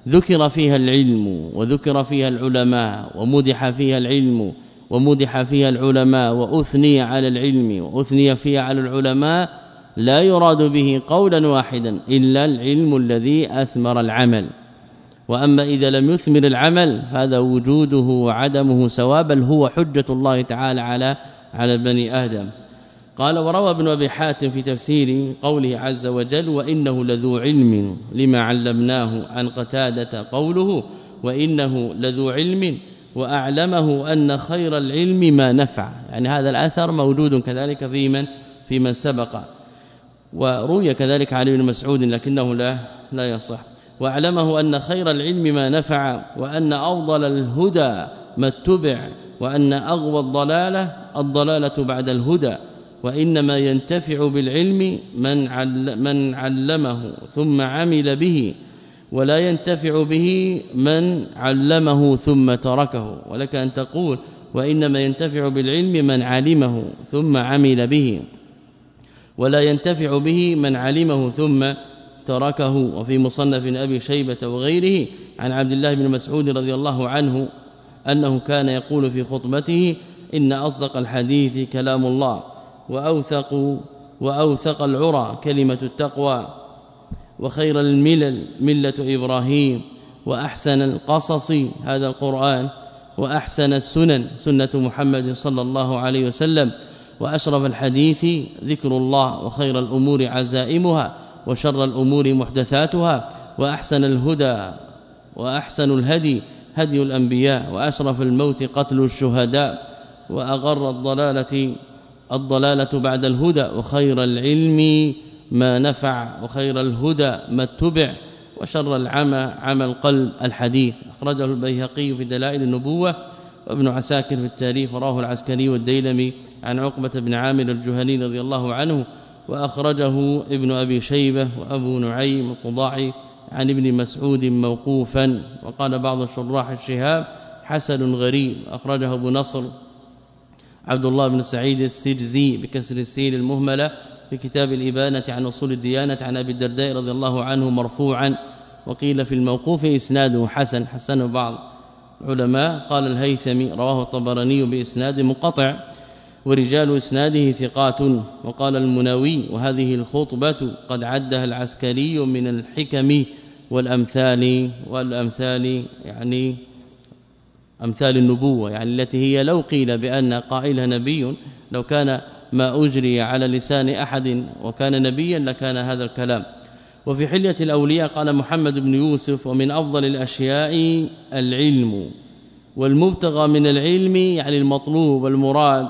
ذكر فيها العلم وذكر فيها العلماء ومدح فيها العلم ومدح فيها العلماء وأثني على العلم وأثني فيها على العلماء لا يراد به قولا واحدا إلا العلم الذي أثمر العمل. وأما إذا لم يثمر العمل فهذا وجوده وعدمه سواء بل هو حجة الله تعالى على على بني آدم. قال وروى ابن أبي حاتم في تفسير قوله عز وجل وإنه لذو علم لما علمناه عن قتادة قوله وإنه لذو علم وأعلمه أن خير العلم ما نفع. يعني هذا الأثر موجود كذلك في من؟ في من سبق. وروي كذلك علي بن مسعود لكنه لا لا يصح. وأعلمه أن خير العلم ما نفع وأن أفضل الهدى ما اتبع وأن أغوى الضلالة الضلالة بعد الهدى. وإنما ينتفع بالعلم من من علمه ثم عمل به ولا ينتفع به من علمه ثم تركه. ولك أن تقول وإنما ينتفع بالعلم من علمه ثم عمل به ولا ينتفع به من علمه ثم تركه. وفي مصنف أبي شيبة وغيره عن عبد الله بن مسعود رضي الله عنه أنه كان يقول في خطبته إن أصدق الحديث كلام الله. وأوثق وأوثق العرى كلمة التقوى وخير الملل ملة إبراهيم وأحسن القصص هذا القرآن وأحسن السنن سنة محمد صلى الله عليه وسلم وأشرف الحديث ذكر الله وخير الأمور عزائمها وشر الأمور محدثاتها وأحسن الهدى وأحسن الهدي هدي الأنبياء وأشرف الموت قتل الشهداء وأغر الضلالة الضلالة بعد الهدى وخير العلم ما نفع وخير الهدى ما اتبع وشر العمى عمى القلب الحديث. أخرجه البيهقي في دلائل النبوة وابن عساكر في التاريخ وراه العسكري والديلمي عن عقبة بن عامر الجهني رضي الله عنه وأخرجه ابن أبي شيبة وأبو نعيم القضاعي عن ابن مسعود موقوفا وقال بعض الشراح الشهاب حسن غريب أخرجه أبو نصر عبد الله بن سعيد السجزي بكسر السين المهملة في كتاب الإبانة عن أصول الديانة عن أبي الدرداء رضي الله عنه مرفوعا. وقيل في الموقوف إسناده حسن حسن بعض علماء قال الهيثمي رواه الطبراني بإسناد منقطع ورجال إسناده ثقات. وقال المناوي وهذه الخطبة قد عدها العسكري من الحكم والأمثال والأمثال يعني أمثال النبوة يعني التي هي لو قيل بأن قائلها نبي لو كان ما أجري على لسان أحد وكان نبيا لكان هذا الكلام. وفي حلية الأولياء قال محمد بن يوسف ومن أفضل الأشياء العلم والمبتغى من العلم يعني المطلوب والمراد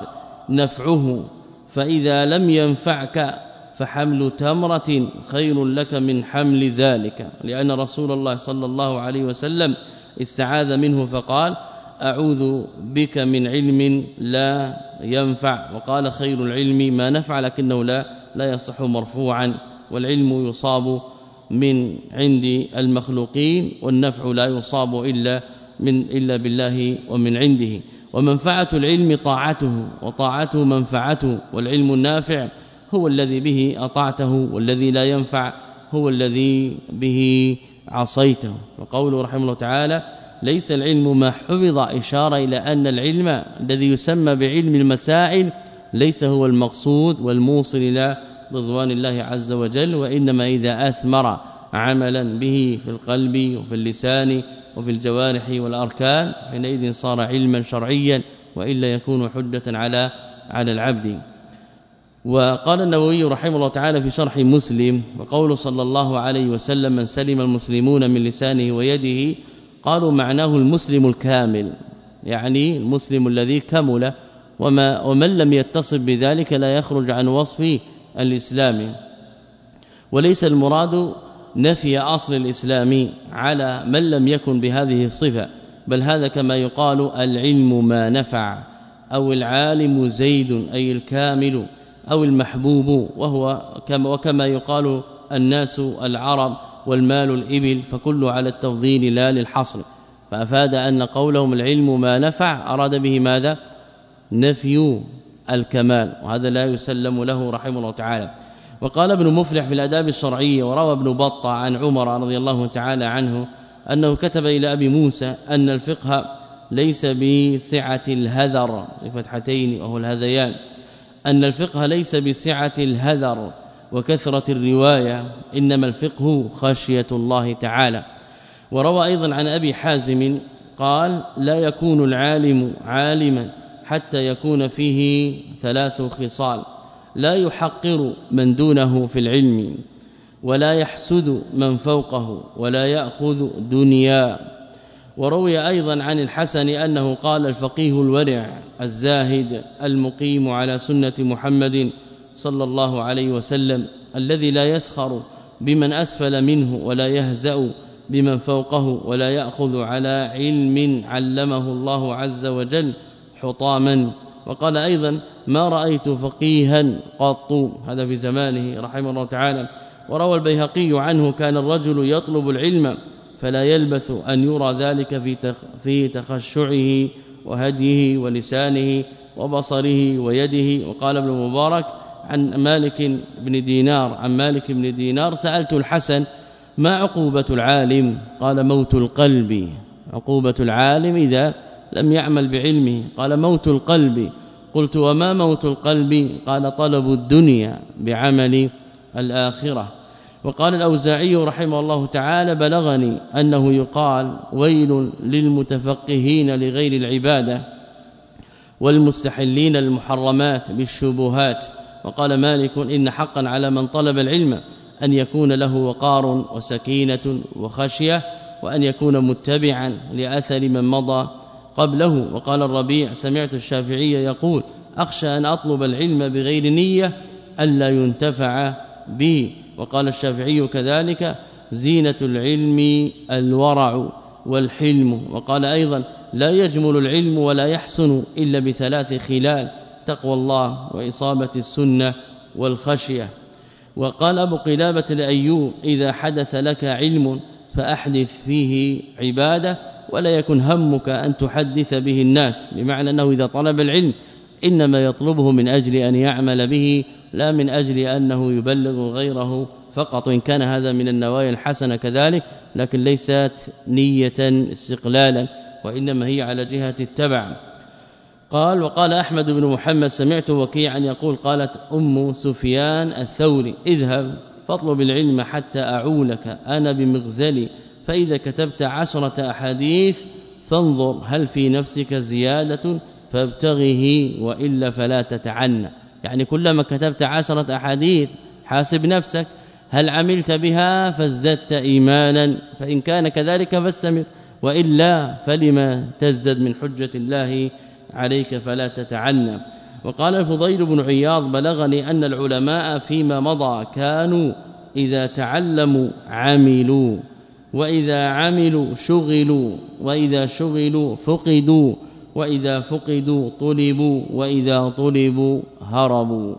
نفعه. فإذا لم ينفعك فحمل تمرة خير لك من حمل ذلك. لأن رسول الله صلى الله عليه وسلم استعاذ منه فقال أعوذ بك من علم لا ينفع. وقال خير العلم ما نفع لكنه لا لا يصح مرفوعا والعلم يصاب من عند المخلوقين والنفع لا يصاب إلا من إلا بالله ومن عنده. ومنفعة العلم طاعته وطاعته منفعته والعلم النافع هو الذي به أطعته والذي لا ينفع هو الذي به عصيته. وقوله رحمه الله تعالى ليس العلم ما حفظ إشارة إلى أن العلم الذي يسمى بعلم المسائل ليس هو المقصود والموصل إلى رضوان الله عز وجل وإنما إذا أثمر عملا به في القلب وفي اللسان وفي الجوارح والأركان حينئذ صار علما شرعيا وإلا يكون حجة على على العبد. وقال النووي رحمه الله تعالى في شرح مسلم وقول صلى الله عليه وسلم من سلم المسلمون من لسانه ويده قالوا معناه المسلم الكامل يعني المسلم الذي كمل وما ومن لم يتصف بذلك لا يخرج عن وصف الإسلام. وليس المراد نفي أصل الإسلام على من لم يكن بهذه الصفة بل هذا كما يقال العلم ما نفع أو العالم زيد أي الكامل أو المحبوب وهو كما وكما يقال الناس العرب والمال الإبل فكل على التفضيل لا للحصر. فأفاد أن قولهم العلم ما نفع أراد به ماذا؟ نفي الكمال. وهذا لا يسلم له رحمه الله تعالى. وقال ابن مفلح في الأداب الشرعية وروى ابن بطة عن عمر رضي الله تعالى عنه أنه كتب إلى أبي موسى أن الفقه ليس بسعة الهذر بفتحتين وهو الهذيان. أن الفقه ليس بسعة الهذر. وكثرة الرواية إنما الفقه خشية الله تعالى. وروى أيضا عن أبي حازم قال لا يكون العالم عالما حتى يكون فيه ثلاث خصال. لا يحقر من دونه في العلم ولا يحسد من فوقه ولا يأخذ دنيا. وروي أيضا عن الحسن أنه قال الفقيه الورع الزاهد المقيم على سنة محمد صلى الله عليه وسلم الذي لا يسخر بمن أسفل منه ولا يهزأ بمن فوقه ولا يأخذ على علم علمه الله عز وجل حطاما. وقال أيضا ما رأيت فقيها قط. هذا في زمانه رحمه الله تعالى. وروى البيهقي عنه كان الرجل يطلب العلم فلا يلبث أن يرى ذلك في في تخشعه وهديه ولسانه وبصره ويده. وقال ابن مبارك عن مالك بن دينار عن مالك بن دينار سألت الحسن ما عقوبة العالم؟ قال موت القلب. عقوبة العالم إذا لم يعمل بعلمه. قال موت القلب. قلت وما موت القلب؟ قال طلب الدنيا بعمل الآخرة. وقال الأوزاعي رحمه الله تعالى بلغني أنه يقال ويل للمتفقهين لغير العبادة والمستحلين المحرمات بالشبهات وقال مالك إن حقا على من طلب العلم أن يكون له وقار وسكينة وخشية وأن يكون متبعا لأثر من مضى قبله. وقال الربيع سمعت الشافعي يقول أخشى أن أطلب العلم بغير نية ألا ينتفع به. وقال الشافعي كذلك زينة العلم الورع والحلم. وقال أيضا لا يجمل العلم ولا يحسن إلا بثلاث خلال. تقوى الله وإصابة السنة والخشية. وقال أبو قلابة لايوب إذا حدث لك علم فأحدث فيه عبادة ولا يكن همك أن تحدث به الناس. بمعنى أنه إذا طلب العلم إنما يطلبه من أجل أن يعمل به لا من أجل أنه يبلغ غيره. فقط إن كان هذا من النوايا الحسنة كذلك لكن ليست نية استقلالا وإنما هي على جهة التبع. قال وقال أحمد بن محمد سمعت وكيعا يقول قالت أم سفيان الثوري اذهب فاطلب العلم حتى أعولك أنا بمغزلي فإذا كتبت عشرة أحاديث فانظر هل في نفسك زيادة فابتغه وإلا فلا تتعنى. يعني كلما كتبت عشرة أحاديث حاسب نفسك هل عملت بها فازددت ايمانا فإن كان كذلك فاستمر وإلا فلما تزدد من حجة الله عليك فلا تتعنى. وقال الفضيل بن عياض بلغني أن العلماء فيما مضى كانوا إذا تعلموا عملوا وإذا عملوا شغلوا وإذا شغلوا فقدوا وإذا فقدوا طلبوا وإذا طلبوا هربوا.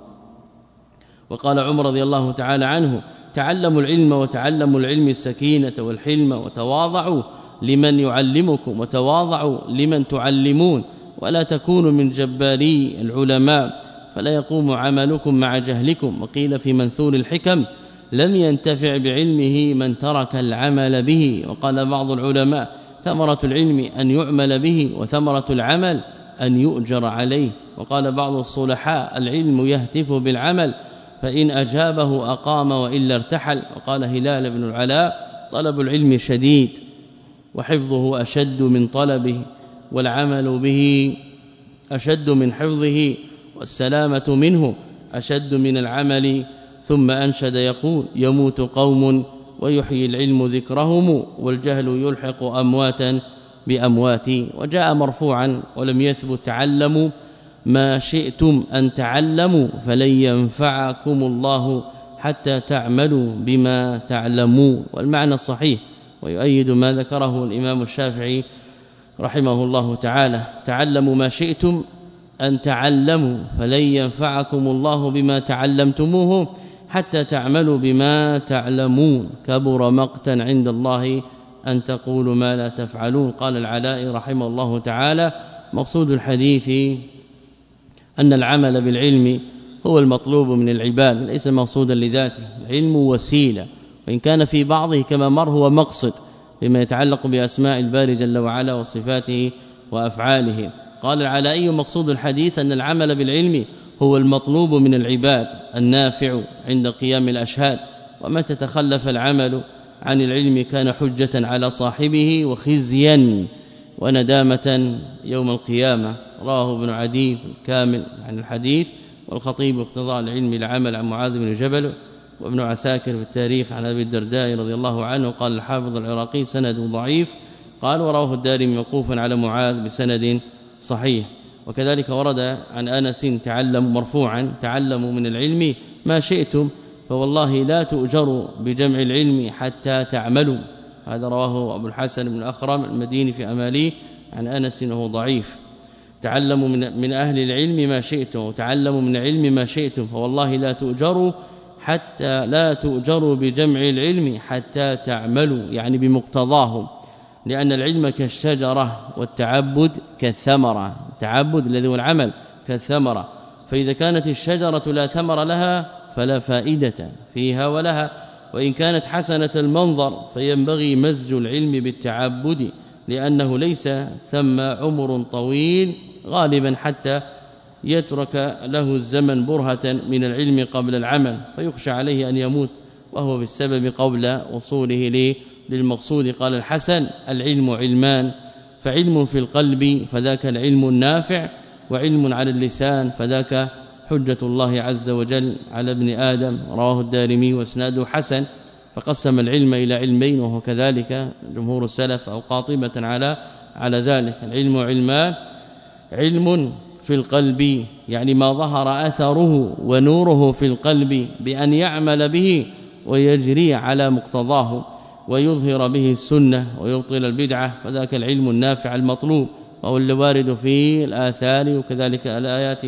وقال عمر رضي الله تعالى عنه تعلموا العلم وتعلموا العلم السكينة والحلم وتواضعوا لمن يعلمكم وتواضعوا لمن تعلمون. ولا تكونوا من جباري العلماء فلا يقوم عملكم مع جهلكم. وقيل في منثور الحكم لم ينتفع بعلمه من ترك العمل به. وقال بعض العلماء ثمرة العلم أن يعمل به وثمرة العمل أن يؤجر عليه. وقال بعض الصلحاء العلم يهتف بالعمل فإن أجابه أقام وإلا ارتحل. وقال هلال بن العلاء طلب العلم شديد وحفظه أشد من طلبه. والعمل به أشد من حفظه والسلامة منه أشد من العمل. ثم أنشد يقول يموت قوم ويحيي العلم ذكرهم والجهل يلحق أمواتا بأموات. وجاء مرفوعا ولم يثبت تعلموا ما شئتم أن تعلموا فلن ينفعكم الله حتى تعملوا بما تعلمون والمعنى الصحيح ويؤيد ما ذكره الإمام الشافعي رحمه الله تعالى. تعلموا ما شئتم أن تعلموا فلن ينفعكم الله بما تعلمتموه حتى تعملوا بما تعلمون. كبر مقتا عند الله أن تقولوا ما لا تفعلون. قال العلاء رحمه الله تعالى مقصود الحديث أن العمل بالعلم هو المطلوب من العباد ليس مقصودا لذاته. العلم وسيلة وإن كان في بعضه كما مر هو مقصد. بما يتعلق بأسماء الباري جل وعلا وصفاته وأفعاله. قال العلائي مقصود الحديث أن العمل بالعلم هو المطلوب من العباد النافع عند قيام الأشهاد. ومتى تخلف العمل عن العلم كان حجة على صاحبه وخزيا وندامة يوم القيامة. راه ابن عدي كامل عن الحديث والخطيب اقتضاء العلم العمل عن معاذ بن جبل وابن عساكر في التاريخ عن أبي الدرداء رضي الله عنه قال الحافظ العراقي سند ضعيف قال ورواه الدارمي موقوفا على معاذ بسند صحيح وكذلك ورد عن أنس تعلم مرفوعا تعلموا من العلم ما شئتم فوالله لا تؤجروا بجمع العلم حتى تعملوا هذا رواه أبو الحسن بن اخرم المديني في اماليه عن أنس إنه ضعيف تعلموا من من أهل العلم ما شئتم وتعلموا من العلم ما شئتم فوالله لا تؤجروا حتى لا تؤجروا بجمع العلم حتى تعملوا يعني بمقتضاه لأن العلم كالشجرة والتعبد كالثمرة. التعبد الذي هو العمل كالثمرة. فإذا كانت الشجرة لا ثمر لها فلا فائدة فيها ولها. وإن كانت حسنة المنظر فينبغي مزج العلم بالتعبد لأنه ليس ثم عمر طويل غالبا حتى يترك له الزمن برهة من العلم قبل العمل فيخشى عليه أن يموت وهو بالسبب قبل وصوله للمقصود قال الحسن العلم علمان فعلم في القلب فذاك العلم النافع وعلم على اللسان فذاك حجة الله عز وجل على ابن آدم رواه الدارمي وإسناده حسن فقسم العلم إلى علمين وهو كذلك جمهور السلف أو قاطبة على على ذلك العلم علمان علم في القلب يعني ما ظهر أثره ونوره في القلب بأن يعمل به ويجري على مقتضاه ويظهر به السنة ويبطل البدعة وذاك العلم النافع المطلوب وهو اللي وارد في الآثار وكذلك الآيات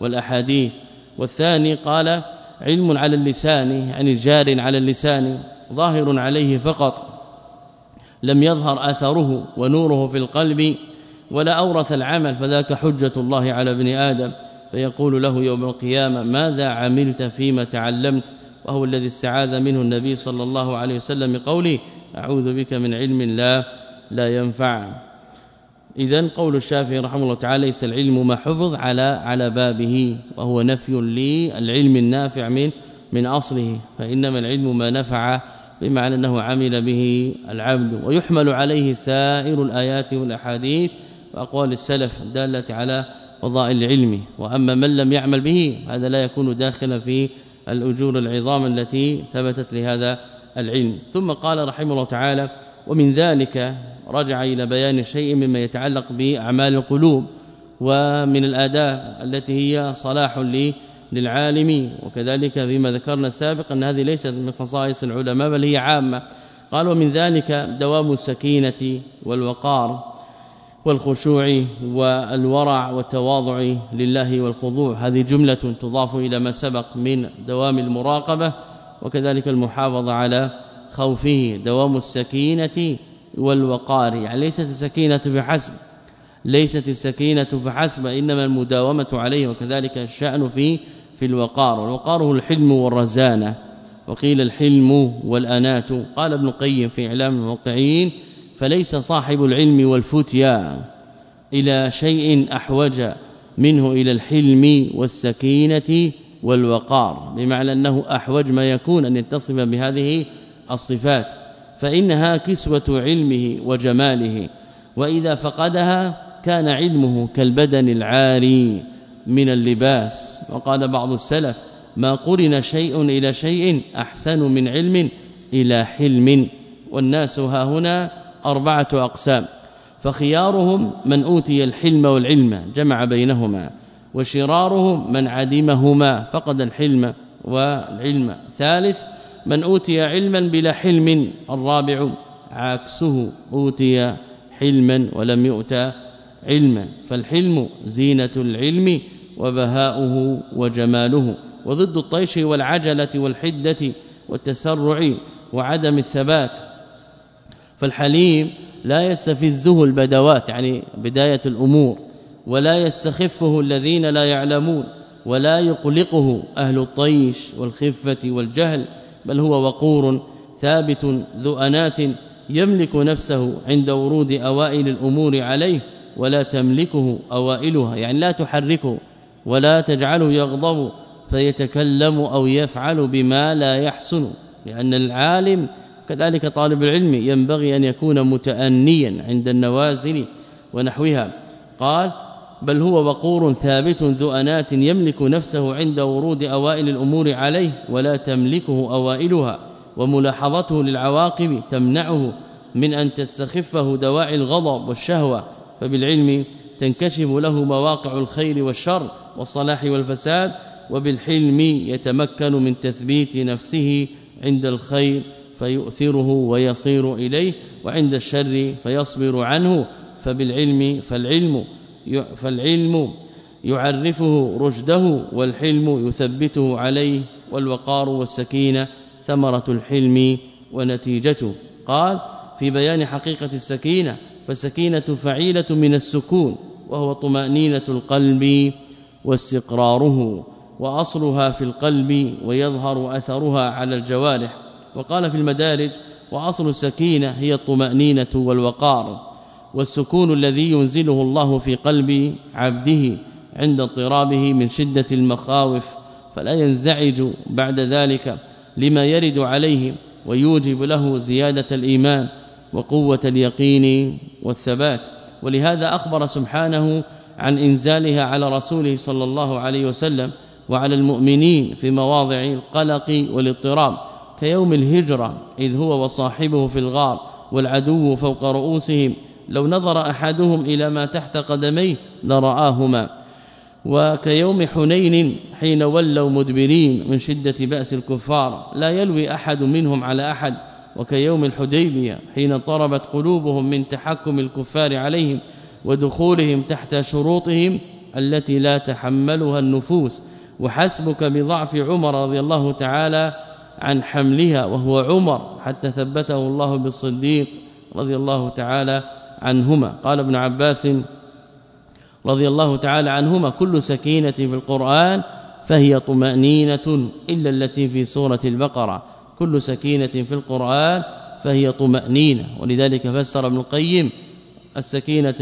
والأحاديث. والثاني قال علم على اللسان يعني جار على اللسان ظاهر عليه فقط لم يظهر أثره ونوره في القلب ولا أورث العمل فذاك حجة الله على ابن آدم. فيقول له يوم القيامة ماذا عملت فيما تعلمت؟ وهو الذي استعاذ منه النبي صلى الله عليه وسلم بقوله أعوذ بك من علم لا لا ينفع. اذا قول الشافعي رحمه الله تعالى ليس العلم ما حفظ على على بابه وهو نفي للعلم النافع من من أصله. فإنما العلم ما نفع بمعنى أنه عمل به العبد. ويحمل عليه سائر الآيات والأحاديث وأقوال السلف الداله على فضائل العلم. وأما من لم يعمل به هذا لا يكون داخلا في الأجور العظام التي ثبتت لهذا العلم. ثم قال رحمه الله تعالى ومن ذلك رجع إلى بيان شيء مما يتعلق بأعمال القلوب ومن الاداء التي هي صلاح للعالم وكذلك فيما ذكرنا سابقا أن هذه ليست من خصائص العلماء بل هي عامة. قال ومن ذلك دوام السكينة والوقار والخشوع والورع والتواضع لله والخضوع. هذه جملة تضاف إلى ما سبق من دوام المراقبة وكذلك المحافظة على خوفه. دوام السكينة والوقار. يعني ليست السكينة بحسب ليست السكينة فحسب إنما المداومة عليه وكذلك الشأن في في الوقار. والوقار هو الحلم والرزانة. وقيل الحلم والأنات. قال ابن القيم في إعلام الموقعين فليس صاحب العلم والفتيا إلى شيء أحوج منه إلى الحلم والسكينة والوقار بمعنى أنه أحوج ما يكون أن يتصف بهذه الصفات. فإنها كسوة علمه وجماله وإذا فقدها كان علمه كالبدن العاري من اللباس. وقال بعض السلف ما قرن شيء إلى شيء أحسن من علم إلى حلم. والناس ها هنا أربعة أقسام فخيارهم من أوتي الحلم والعلم جمع بينهما وشرارهم من عدمهما فقد الحلم والعلم. ثالث من أوتي علما بلا حلم الرابع عكسه أوتي حلما ولم يؤتى علما فالحلم زينة العلم وبهاؤه وجماله وضد الطيش والعجلة والحدة والتسرع وعدم الثبات. فالحليم لا يستفزه البدوات يعني بداية الأمور ولا يستخفه الذين لا يعلمون ولا يقلقه أهل الطيش والخفة والجهل بل هو وقور ثابت ذو أنات يملك نفسه عند ورود أوائل الأمور عليه ولا تملكه أوائلها يعني لا تحركه ولا تجعله يغضب فيتكلم أو يفعل بما لا يحسن لأن العالم كذلك طالب العلم ينبغي أن يكون متأنيا عند النوازل ونحوها. قال بل هو وقور ثابت ذو انات يملك نفسه عند ورود أوائل الأمور عليه ولا تملكه أوائلها وملاحظته للعواقب تمنعه من أن تستخفه دواعي الغضب والشهوة فبالعلم تنكشف له مواقع الخير والشر والصلاح والفساد وبالحلم يتمكن من تثبيت نفسه عند الخير فيؤثره ويصير إليه وعند الشر فيصبر عنه فبالعلم فالعلم فالعلم يعرفه رشده والحلم يثبته عليه والوقار والسكينة ثمرة الحلم ونتيجته. قال في بيان حقيقة السكينة فالسكينة فعيلة من السكون وهو طمأنينة القلب واستقراره وأصلها في القلب ويظهر أثرها على الجوارح. وقال في المدارج وأصل السكينة هي الطمأنينة والوقار والسكون الذي ينزله الله في قلب عبده عند اضطرابه من شدة المخاوف فلا ينزعج بعد ذلك لما يرد عليه ويوجب له زيادة الإيمان وقوة اليقين والثبات. ولهذا أخبر سبحانه عن إنزالها على رسوله صلى الله عليه وسلم وعلى المؤمنين في مواضع القلق والاضطراب. كيوم الهجرة إذ هو وصاحبه في الغار والعدو فوق رؤوسهم. لو نظر أحدهم إلى ما تحت قدميه لرآهما. وكيوم حنين حين ولوا مدبرين من شدة بأس الكفار لا يلوي أحد منهم على أحد. وكيوم الحديبية حين طربت قلوبهم من تحكم الكفار عليهم ودخولهم تحت شروطهم التي لا تحملها النفوس. وحسبك بضعف عمر رضي الله تعالى عن حملها وهو عمر حتى ثبته الله بالصديق رضي الله تعالى عنهما. قال ابن عباس رضي الله تعالى عنهما كل سكينة في القرآن فهي طمأنينة إلا التي في سورة البقرة. كل سكينة في القرآن فهي طمأنينة ولذلك فسر ابن القيم السكينة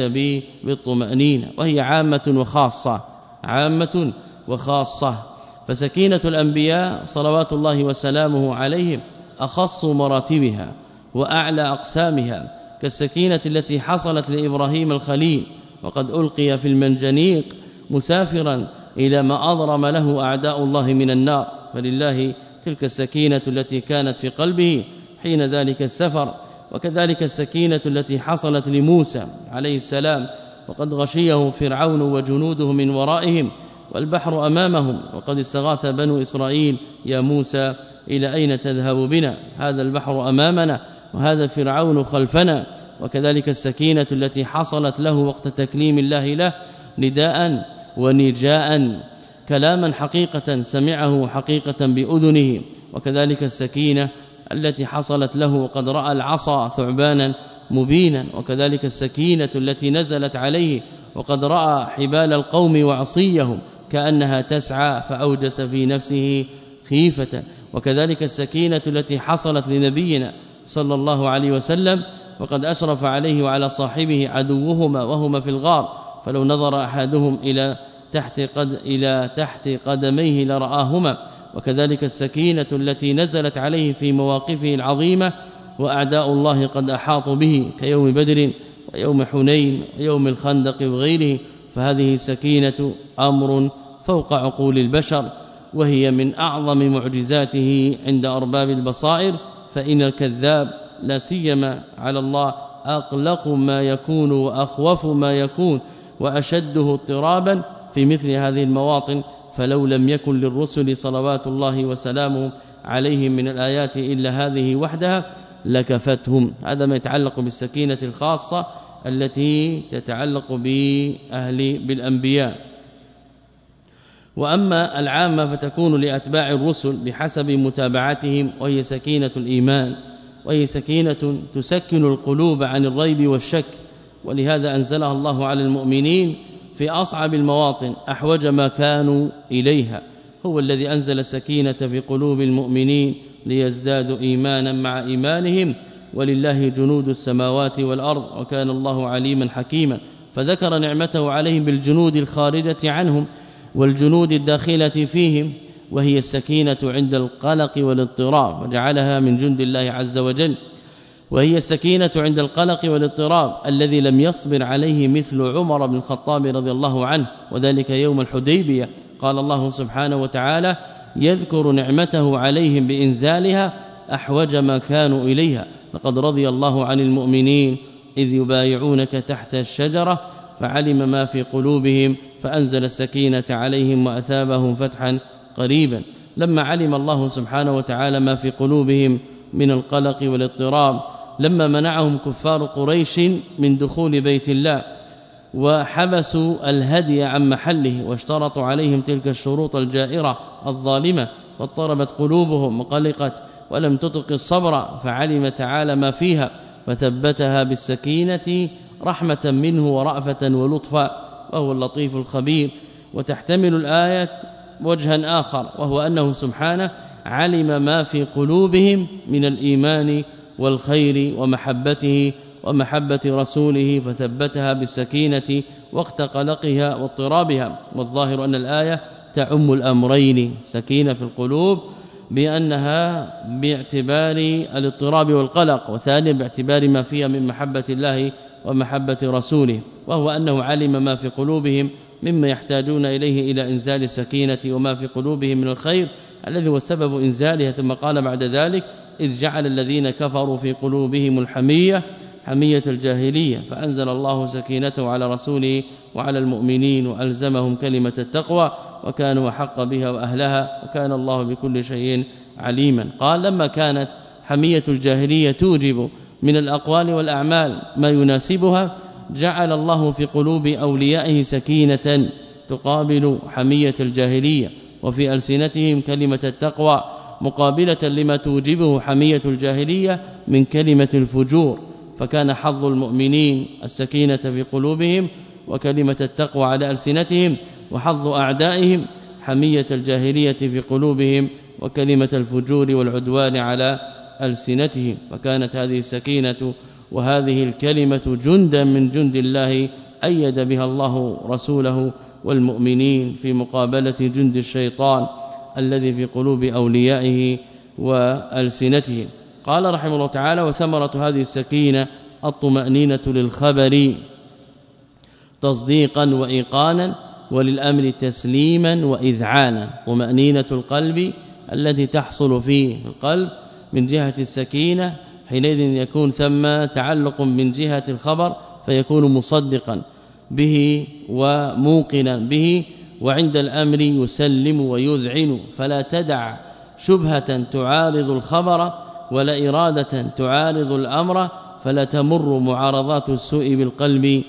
بالطمأنينة وهي عامة وخاصة عامة وخاصة. فسكينة الأنبياء صلوات الله وسلامه عليهم أخص مراتبها وأعلى أقسامها كالسكينة التي حصلت لإبراهيم الخليل وقد ألقي في المنجنيق مسافرا إلى ما أضرم له أعداء الله من النار فلله تلك السكينة التي كانت في قلبه حين ذلك السفر وكذلك السكينة التي حصلت لموسى عليه السلام وقد غشيه فرعون وجنوده من ورائهم والبحر أمامهم وقد استغاث بنو إسرائيل يا موسى إلى أين تذهب بنا؟ هذا البحر أمامنا وهذا فرعون خلفنا وكذلك السكينة التي حصلت له وقت تكليم الله له نداء ونجاء كلاما حقيقة سمعه حقيقة بأذنه وكذلك السكينة التي حصلت له وقد رأى العصا ثعبانا مبينا وكذلك السكينة التي نزلت عليه وقد رأى حبال القوم وعصيهم كأنها تسعى فأوجس في نفسه خيفة. وكذلك السكينة التي حصلت لنبينا صلى الله عليه وسلم وقد أشرف عليه وعلى صاحبه عدوهما وهما في الغار. فلو نظر أحدهم إلى تحت قد إلى تحت قدميه لرآهما. وكذلك السكينة التي نزلت عليه في مواقفه العظيمة وأعداء الله قد أحاطوا به كيوم بدر ويوم حنين ويوم الخندق وغيره. فهذه سكينة أمر فوق عقول البشر وهي من أعظم معجزاته عند أرباب البصائر فإن الكذاب لا سيما على الله أقلق ما يكون وأخوف ما يكون وأشده اضطرابا في مثل هذه المواطن فلو لم يكن للرسل صلوات الله وسلامه عليهم من الآيات إلا هذه وحدها لكفتهم. هذا ما يتعلق بالسكينة الخاصة التي تتعلق بأهل بالأنبياء. وأما العامة فتكون لأتباع الرسل بحسب متابعتهم وهي سكينة الإيمان وهي سكينة تسكن القلوب عن الريب والشك. ولهذا أنزلها الله على المؤمنين في أصعب المواطن أحوج ما كانوا إليها. هو الذي أنزل السكينة في قلوب المؤمنين ليزدادوا إيمانا مع إيمانهم. ولله جنود السماوات والأرض وكان الله عليما حكيما. فذكر نعمته عليهم بالجنود الخارجة عنهم. والجنود الداخلة فيهم وهي السكينة عند القلق والاضطراب وجعلها من جند الله عز وجل. وهي السكينة عند القلق والاضطراب الذي لم يصبر عليه مثل عمر بن الخطاب رضي الله عنه وذلك يوم الحديبية. قال الله سبحانه وتعالى يذكر نعمته عليهم بإنزالها أحوج ما كانوا إليها. لقد رضي الله عن المؤمنين إذ يبايعونك تحت الشجرة فعلم ما في قلوبهم فأنزل السكينة عليهم وأثابهم فتحا قريبا. لما علم الله سبحانه وتعالى ما في قلوبهم من القلق والاضطراب لما منعهم كفار قريش من دخول بيت الله وحبسوا الهدي عن محله واشترطوا عليهم تلك الشروط الجائرة الظالمة واضطربت قلوبهم وقلقت ولم تطق الصبر فعلم تعالى ما فيها وثبتها بالسكينة رحمة منه ورأفة ولطفا. وهو اللطيف الخبير وتحتمل الآية وجها آخر وهو أنه سبحانه علم ما في قلوبهم من الإيمان والخير ومحبته ومحبة رسوله فثبتها بالسكينة وقت قلقها واضطرابها. والظاهر أن الآية تعم الأمرين سكينة في القلوب بأنها باعتبار الاضطراب والقلق وثانيا باعتبار ما فيها من محبة الله ومحبة رسوله وهو أنه علم ما في قلوبهم مما يحتاجون إليه إلى إنزال السكينة وما في قلوبهم من الخير الذي هو سبب إنزالها. ثم قال بعد ذلك إذ جعل الذين كفروا في قلوبهم الحمية حمية الجاهلية فأنزل الله سكينته على رسوله وعلى المؤمنين وألزمهم كلمة التقوى وكانوا حق بها وأهلها وكان الله بكل شيء عليما. قال لما كانت حمية الجاهلية توجب من الأقوال والأعمال ما يناسبها جعل الله في قلوب أوليائه سكينة تقابل حمية الجاهلية وفي ألسنتهم كلمة التقوى مقابلة لما توجبه حمية الجاهلية من كلمة الفجور فكان حظ المؤمنين السكينة في قلوبهم وكلمة التقوى على ألسنتهم وحظ أعدائهم حمية الجاهلية في قلوبهم وكلمة الفجور والعدوان على ألسنتهم فكانت هذه السكينة وهذه الكلمة جندا من جند الله أيد بها الله رسوله والمؤمنين في مقابلة جند الشيطان الذي في قلوب أوليائه وألسنتهم. قال رحمه الله تعالى وثمرة هذه السكينة الطمأنينة للخبر تصديقا وإيقانا وللأمر تسليما وإذعانا طمأنينة القلب التي تحصل في القلب من جهة السكينة حينئذ يكون ثم تعلق من جهة الخبر فيكون مصدقا به وموقنا به وعند الأمر يسلم ويذعن. فلا تدع شبهة تعارض الخبر ولا إرادة تعارض الأمر فلا تمر معارضات السوء بالقلب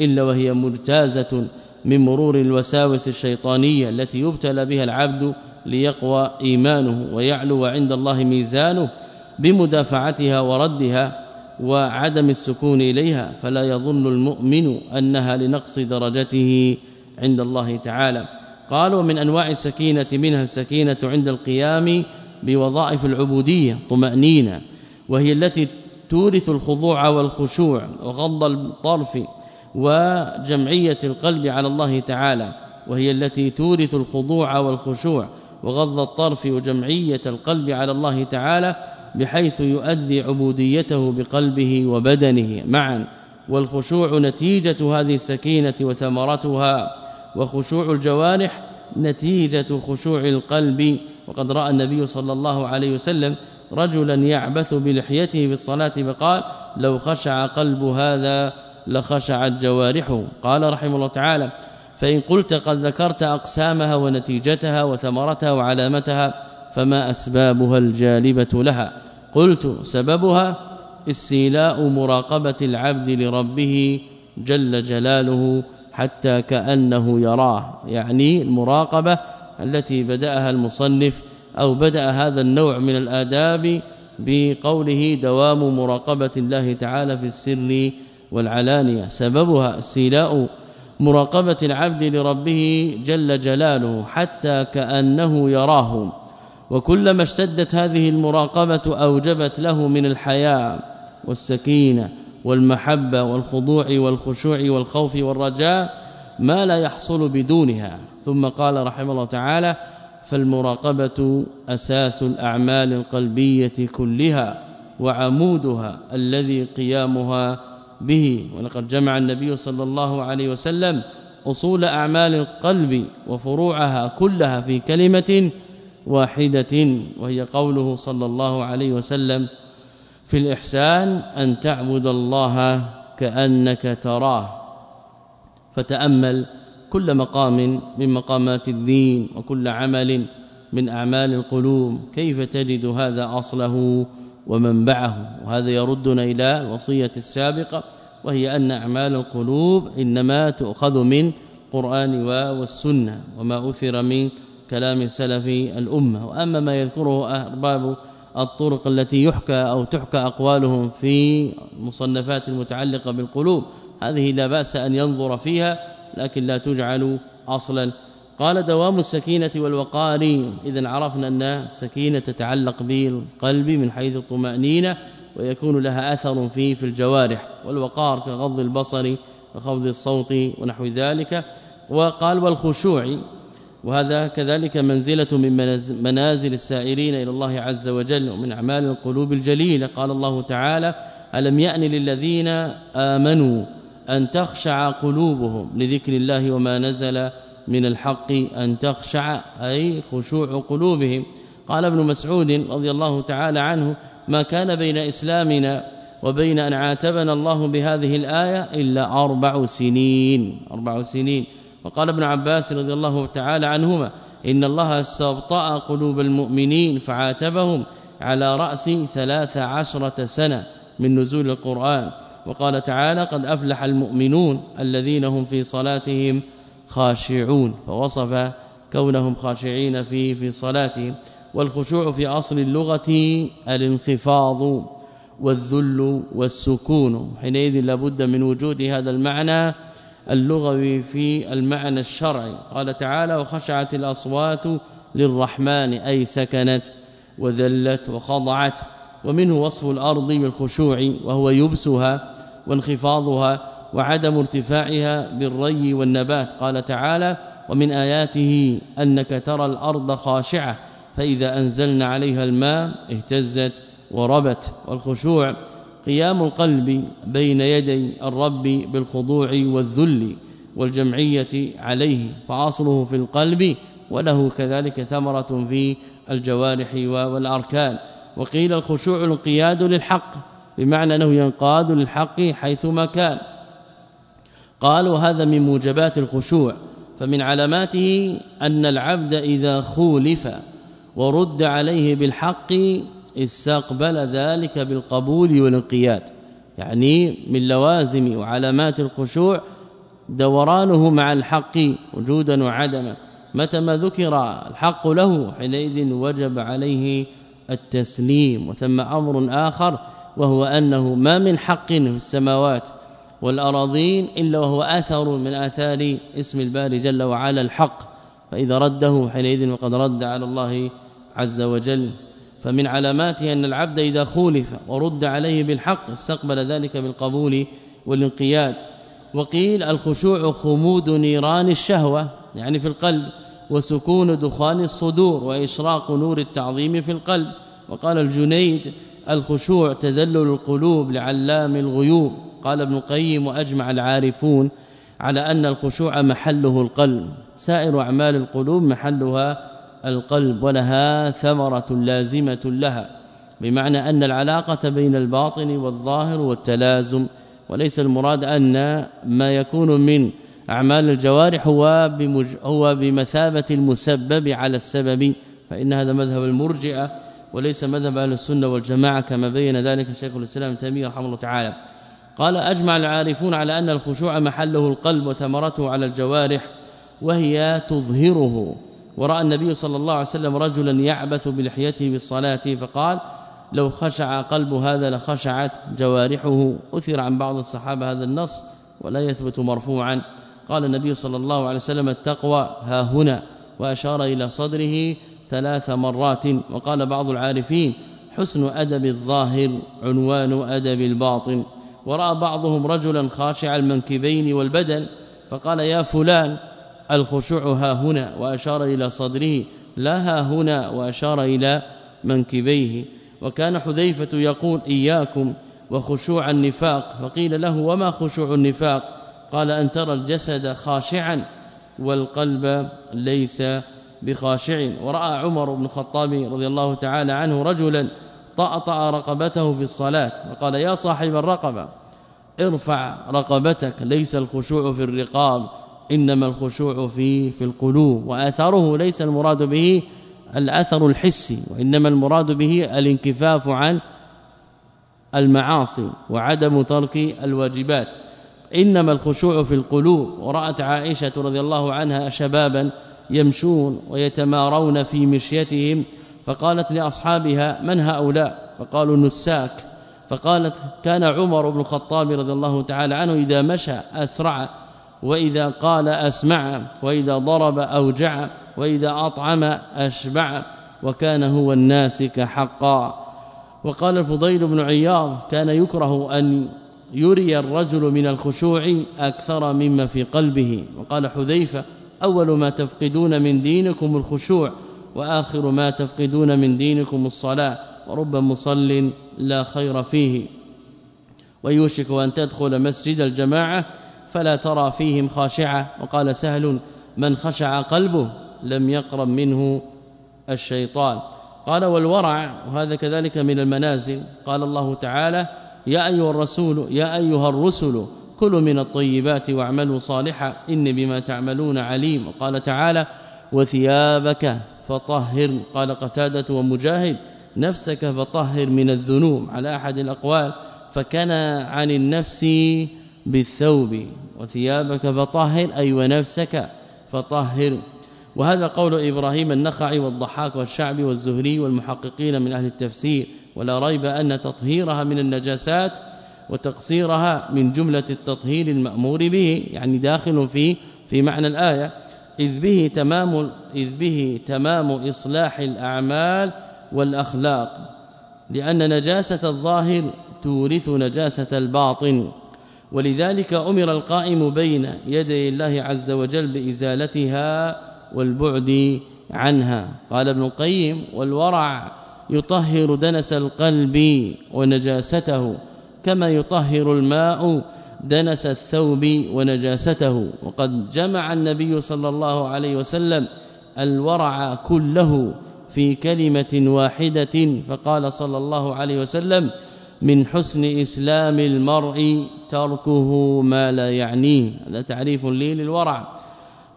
إلا وهي مجتازة من مرور الوساوس الشيطانية التي يبتلى بها العبد ليقوى إيمانه ويعلو عند الله ميزانه بمدافعتها وردها وعدم السكون إليها فلا يظن المؤمن أنها لنقص درجته عند الله تعالى. قالوا من أنواع السكينة منها السكينة عند القيام بوظائف العبودية طمأنينة وهي التي تورث الخضوع والخشوع وغض الطرف وجمعية القلب على الله تعالى وهي التي تورث الخضوع والخشوع وغض الطرف وجمعية القلب على الله تعالى بحيث يؤدي عبوديته بقلبه وبدنه معا. والخشوع نتيجة هذه السكينة وثمرتها وخشوع الجوارح نتيجة خشوع القلب. وقد رأى النبي صلى الله عليه وسلم رجلا يعبث بلحيته في الصلاة فقال لو خشع قلب هذا لخشعت جوارحه. قال رحمه الله تعالى فإن قلت قد ذكرت أقسامها ونتيجتها وثمرتها وعلامتها فما أسبابها الجالبة لها. قلت سببها استيلاء مراقبة العبد لربه جل جلاله حتى كأنه يراه يعني المراقبة التي بدأها المصنف أو بدأ هذا النوع من الآداب بقوله دوام مراقبة الله تعالى في السر والعلانية. سببها استيلاء مراقبة العبد لربه جل جلاله حتى كأنه يراه. وكلما اشتدت هذه المراقبة أوجبت له من الحياء والسكينة والمحبة والخضوع والخشوع والخوف والرجاء ما لا يحصل بدونها. ثم قال رحمه الله تعالى فالمراقبة أساس الأعمال القلبية كلها وعمودها الذي قيامها به. ولقد جمع النبي صلى الله عليه وسلم أصول أعمال القلب وفروعها كلها في كلمة واحدة وهي قوله صلى الله عليه وسلم في الإحسان أن تعبد الله كأنك تراه. فتأمل كل مقام من مقامات الدين وكل عمل من أعمال القلوب كيف تجد هذا أصله؟ ومنبعه وهذا يردنا إلى الوصية السابقة وهي أن أعمال القلوب إنما تؤخذ من القرآن والسنة وما أثر من كلام سلف الأمة. وأما ما يذكره أرباب الطرق التي يحكى أو تحكى أقوالهم في مصنفات المتعلقة بالقلوب هذه لا بأس أن ينظر فيها لكن لا تجعل أصلا قال دوام السكينة والوقار اذا عرفنا أن السكينة تتعلق بالقلب من حيث الطمأنينة ويكون لها أثر فيه في الجوارح والوقار كغض البصر وخفض الصوت ونحو ذلك. وقال والخشوع وهذا كذلك منزلة من منازل السائرين إلى الله عز وجل ومن أعمال القلوب الجليلة. قال الله تعالى ألم يأن للذين آمنوا أن تخشع قلوبهم لذكر الله وما نزل من الحق أن تخشع أي خشوع قلوبهم. قال ابن مسعود رضي الله تعالى عنه ما كان بين إسلامنا وبين أن عاتبنا الله بهذه الآية إلا أربع سنين. أربع سنين. وقال ابن عباس رضي الله تعالى عنهما إن الله استبطأ قلوب المؤمنين فعاتبهم على رأس ثلاث عشرة سنة من نزول القرآن. وقال تعالى قد أفلح المؤمنون الذين هم في صلاتهم خاشعون فوصف كونهم خاشعين في في صلاتهم والخشوع في أصل اللغة الانخفاض والذل والسكون. حينئذ لابد من وجود هذا المعنى اللغوي في المعنى الشرعي. قال تعالى وخشعت الأصوات للرحمن أي سكنت وذلت وخضعت. ومنه وصف الأرض بالخشوع وهو يبسها وانخفاضها وعدم ارتفاعها بالري والنبات. قال تعالى ومن آياته أنك ترى الأرض خاشعة فإذا أنزلنا عليها الماء اهتزت وربت. والخشوع قيام القلب بين يدي الرب بالخضوع والذل والجمعية عليه فاصله في القلب وله كذلك ثمرة في الجوارح والأركان. وقيل الخشوع الانقياد للحق بمعنى أنه ينقاد للحق حيثما كان. قالوا هذا من موجبات الخشوع فمن علاماته أن العبد إذا خولف ورد عليه بالحق استقبل ذلك بالقبول والانقياد. يعني من لوازم وعلامات الخشوع دورانه مع الحق وجودا وعدما. متى ما ذكر الحق له حينئذ وجب عليه التسليم وثم أمر آخر وهو أنه ما من حق في السماوات والأراضين إلا وهو آثر من آثار اسم الباري جل وعلا الحق فإذا رده حينئذ وقد رد على الله عز وجل. فمن علاماته أن العبد إذا خولف ورد عليه بالحق استقبل ذلك بالقبول والانقياد. وقيل الخشوع خمود نيران الشهوة يعني في القلب وسكون دخان الصدور وإشراق نور التعظيم في القلب. وقال الجنيد الخشوع تذلل القلوب لعلام الغيوب. قال ابن القيم وأجمع العارفون على أن الخشوع محله القلب سائر أعمال القلوب محلها القلب ولها ثمرة لازمة لها بمعنى أن العلاقة بين الباطن والظاهر والتلازم وليس المراد أن ما يكون من أعمال الجوارح هو بمج... هو بمثابة المسبب على السبب فإن هذا مذهب المرجئة وليس مذهب أهل السنة والجماعة كما بين ذلك شيخ الإسلام تيمية رحمه الله تعالى. قال أجمع العارفون على أن الخشوع محله القلب وثمرته على الجوارح وهي تظهره. ورأى النبي صلى الله عليه وسلم رجلا يعبث بلحيته بالصلاة فقال لو خشع قلب هذا لخشعت جوارحه. أثر عن بعض الصحابة هذا النص ولا يثبت مرفوعا. قال النبي صلى الله عليه وسلم التقوى ها هنا. وأشار إلى صدره ثلاث مرات. وقال بعض العارفين حسن أدب الظاهر عنوان أدب الباطن. ورأى بعضهم رجلا خاشع المنكبين والبدن فقال يا فلان الخشوع ها هنا وأشار إلى صدره لا ها هنا وأشار إلى منكبيه. وكان حذيفة يقول إياكم وخشوع النفاق. فقيل له وما خشوع النفاق؟ قال أن ترى الجسد خاشعا والقلب ليس بخاشع. ورأى عمر بن الخطاب رضي الله تعالى عنه رجلا طأطأ رقبته في الصلاة وقال يا صاحب الرقبة ارفع رقبتك ليس الخشوع في الرقاب إنما الخشوع في في القلوب واثره ليس المراد به الأثر الحسي وإنما المراد به الانكفاف عن المعاصي وعدم ترك الواجبات. إنما الخشوع في القلوب ورأت عائشة رضي الله عنها شبابا يمشون ويتمارون في مشيتهم فقالت لأصحابها من هؤلاء؟ فقالوا نساك. فقالت كان عمر بن الخطاب رضي الله تعالى عنه إذا مشى أسرع وإذا قال أسمع وإذا ضرب أوجع وإذا أطعم أشبع وكان هو الناسك حقا وقال الفضيل بن عياض كان يكره أن يري الرجل من الخشوع أكثر مما في قلبه. وقال حذيفة أول ما تفقدون من دينكم الخشوع وآخر ما تفقدون من دينكم الصلاة ورب مصل لا خير فيه. ويوشك أن تدخل مسجد الجماعة فلا ترى فيهم خاشعة. وقال سهل من خشع قلبه لم يقرب منه الشيطان. قال والورع وهذا كذلك من المنازل. قال الله تعالى يا أيها الرسول يا أيها الرسل كلوا من الطيبات واعملوا صالحا إني بما تعملون عليم. وقال تعالى وثيابك فطهر. قال قتادة ومجاهد نفسك فطهر من الذنوب على أحد الأقوال فكان عن النفس بالثوب وثيابك فطهر أي ونفسك فطهر. وهذا قول إبراهيم النخعي والضحاك والشعبي والزهري والمحققين من أهل التفسير ولا ريب أن تطهيرها من النجاسات وتقصيرها من جملة التطهير المأمور به يعني داخل في في معنى الآية. إذ به تمام إذ به تمام إصلاح الأعمال والأخلاق لأن نجاسة الظاهر تورث نجاسة الباطن. ولذلك أمر القائم بين يدي الله عز وجل بإزالتها والبعد عنها. قال ابن القيم والورع يطهر دنس القلب ونجاسته كما يطهر الماء دنس الثوب ونجاسته وقد جمع النبي صلى الله عليه وسلم الورع كله في كلمة واحدة فقال صلى الله عليه وسلم من حسن إسلام المرء تركه ما لا يعنيه. هذا تعريف لي للورع.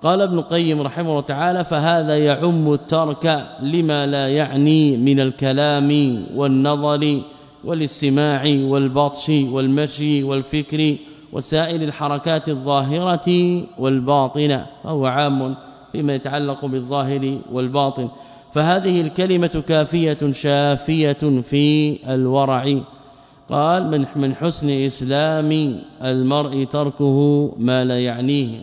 قال ابن القيم رحمه الله تعالى فهذا يعم الترك لما لا يعني من الكلام والنظر والاستماع والبطش والمشي والفكر وسائر الحركات الظاهرة والباطنة فهو عام فيما يتعلق بالظاهر والباطن. فهذه الكلمة كافية شافية في الورع. قال من من حسن إسلام المرء تركه ما لا يعنيه.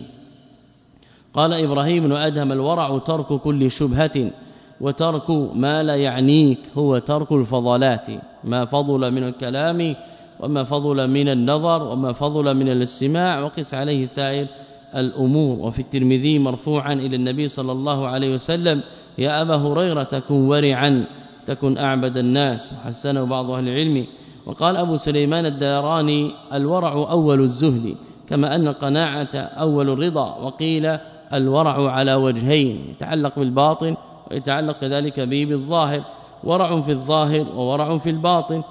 قال إبراهيم أدهم الورع ترك كل شبهة وترك ما لا يعنيك هو ترك الفضلات. ما فضل من الكلام وما فضل من النظر وما فضل من الاستماع. وقس عليه سائر الأمور. وفي الترمذي مرفوعا إلى النبي صلى الله عليه وسلم يا أبا هريرة تكن ورعا تكن أعبد الناس. حسنه بعض أهل العلم. وقال أبو سليمان الداراني الورع أول الزهد كما أن القناعة أول الرضا. وقيل الورع على وجهين يتعلق بالباطن ويتعلق كذلك به بالظاهر. ورع في الظاهر وورع في الباطن.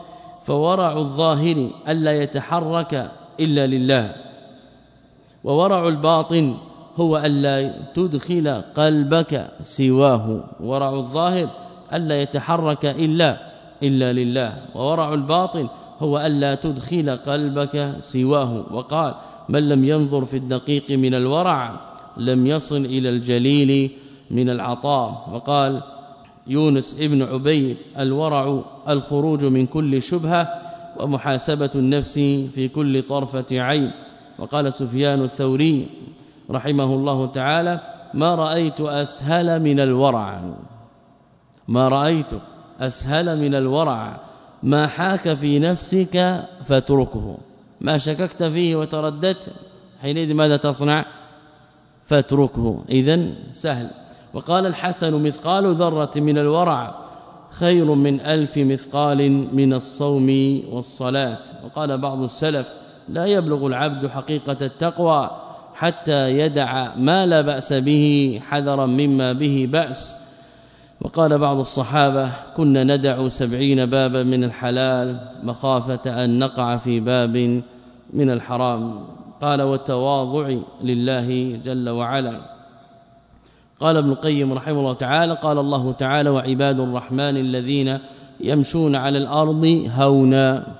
فورع الظاهر ألا يتحرك إلا لله وورع الباطن هو ألا تدخل قلبك سواه ورع الظاهر ألا يتحرك إلا إلا لله وورع الباطن هو ألا تدخل قلبك سواه. وقال من لم ينظر في الدقيق من الورع لم يصل إلى الجليل من العطاء. وقال يونس ابن عبيد الورع الخروج من كل شبهة ومحاسبة النفس في كل طرفة عين. وقال سفيان الثوري رحمه الله تعالى ما رأيت أسهل من الورع. ما رأيت أسهل من الورع. ما حاك في نفسك فاتركه. ما شككت فيه وترددت. حينئذ ماذا تصنع؟ فاتركه. اذا سهل. وقال الحسن مثقال ذرة من الورع خير من ألف مثقال من الصوم والصلاة. وقال بعض السلف لا يبلغ العبد حقيقة التقوى حتى يدع ما لا بأس به حذرا مما به بأس. وقال بعض الصحابة كنا ندع سبعين بابا من الحلال مخافة أن نقع في باب من الحرام. قال والتواضع لله جل وعلا. قال ابن القيم رحمه الله تعالى قال الله تعالى وعباد الرحمن الذين يمشون على الأرض هونا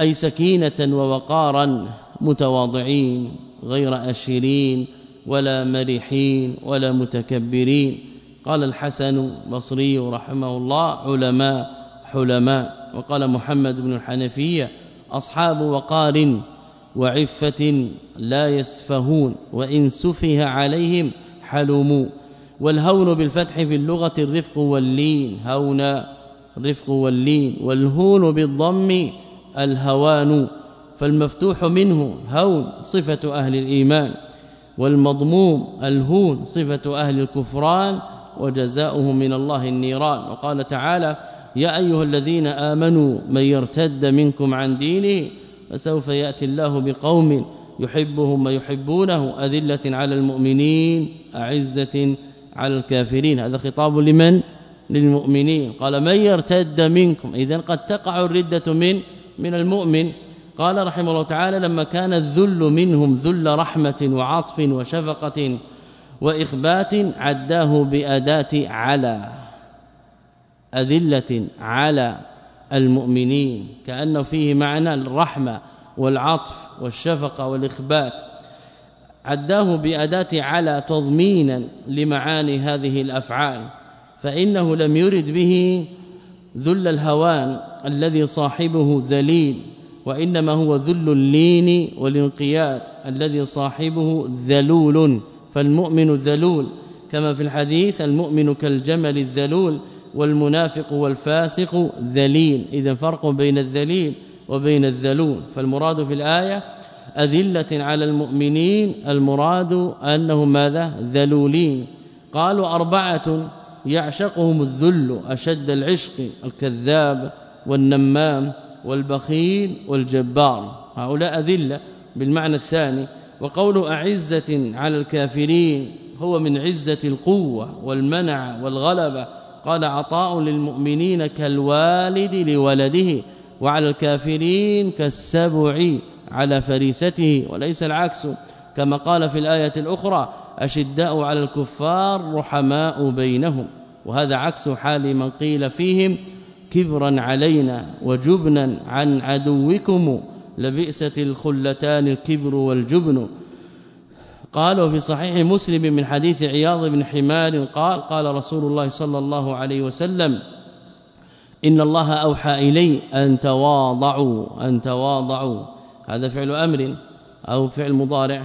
أي سكينة ووقارا متواضعين غير أشيرين ولا مرحين ولا متكبرين. قال الحسن البصري رحمه الله علماء حلماء وقال محمد بن الحنفية أصحاب وقار وعفة لا يسفهون وإن سفه عليهم حلموا والهون بالفتح في اللغة الرفق واللين. هون الرفق واللين. والهون بالضم الهوان. فالمفتوح منه هون صفة أهل الإيمان. والمضموم الهون صفة أهل الكفران. وجزاؤهم من الله النيران. وقال تعالى يا أيها الذين آمنوا من يرتد منكم عن دينه فسوف يأتي الله بقوم يحبهم ويحبونه أذلة على المؤمنين أعزة على الكافرين. هذا خطاب لمن؟ للمؤمنين. قال من يرتد منكم؟ اذا قد تقع الردة من من المؤمن. قال رحمه الله تعالى لما كان الذل منهم ذل رحمة وعطف وشفقة وإخبات عداه بأداة على أذلة على المؤمنين. كأنه فيه معنى الرحمة. والعطف والشفقة والإخبات. عداه بأداة على تضمينا لمعاني هذه الأفعال فإنه لم يرد به ذل الهوان الذي صاحبه ذليل وإنما هو ذل اللين والانقياد الذي صاحبه ذلول. فالمؤمن ذلول كما في الحديث المؤمن كالجمل الذلول والمنافق والفاسق ذليل. اذا فرق بين الذليل وبين الذلول. فالمراد في الآية أذلة على المؤمنين المراد أنهم ماذا؟ ذلولين. قالوا أربعة يعشقهم الذل أشد العشق الكذاب والنمام والبخيل والجبار. هؤلاء ذله بالمعنى الثاني. وقول أعزة على الكافرين هو من عزة القوة والمنع والغلبة. قال عطاء للمؤمنين كالوالد لولده. وعلى الكافرين كالسبع على فريسته وليس العكس. كما قال في الآية الأخرى أشداء على الكفار رحماء بينهم. وهذا عكس حال من قيل فيهم كبرا علينا وجبنا عن عدوكم لبئست الخلتان الكبر والجبن. قالوا في صحيح مسلم من حديث عياض بن حمار قال قال رسول الله صلى الله عليه وسلم إن الله أوحى إلي أن تواضعوا أن تواضعوا. هذا فعل أمر أو فعل مضارع.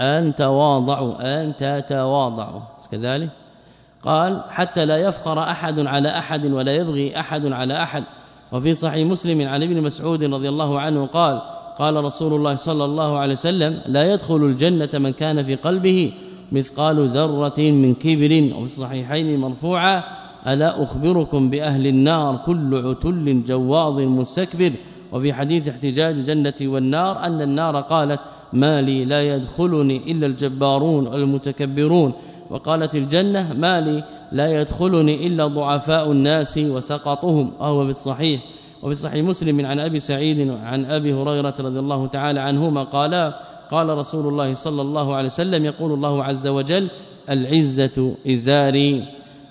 أن تواضعوا أن تتواضعوا. كذلك قال حتى لا يفخر أحد على أحد ولا يبغي أحد على أحد. وفي صحيح مسلم عن ابن مسعود رضي الله عنه قال قال رسول الله صلى الله عليه وسلم لا يدخل الجنة من كان في قلبه مثقال ذرة من كبر. وفي الصحيحين مرفوعا ألا أخبركم بأهل النار كل عتل جواظ مستكبر؟ وفي حديث احتجاج الجنة والنار أن النار قالت ما لي لا يدخلني إلا الجبارون والمتكبرون. وقالت الجنة ما لي لا يدخلني إلا ضعفاء الناس وسقطهم. وهو في الصحيح. وفي صحيح مسلم عن أبي سعيد عن أبي هريرة رضي الله تعالى عنهما قال قال رسول الله صلى الله عليه وسلم يقول الله عز وجل العزة إزاري.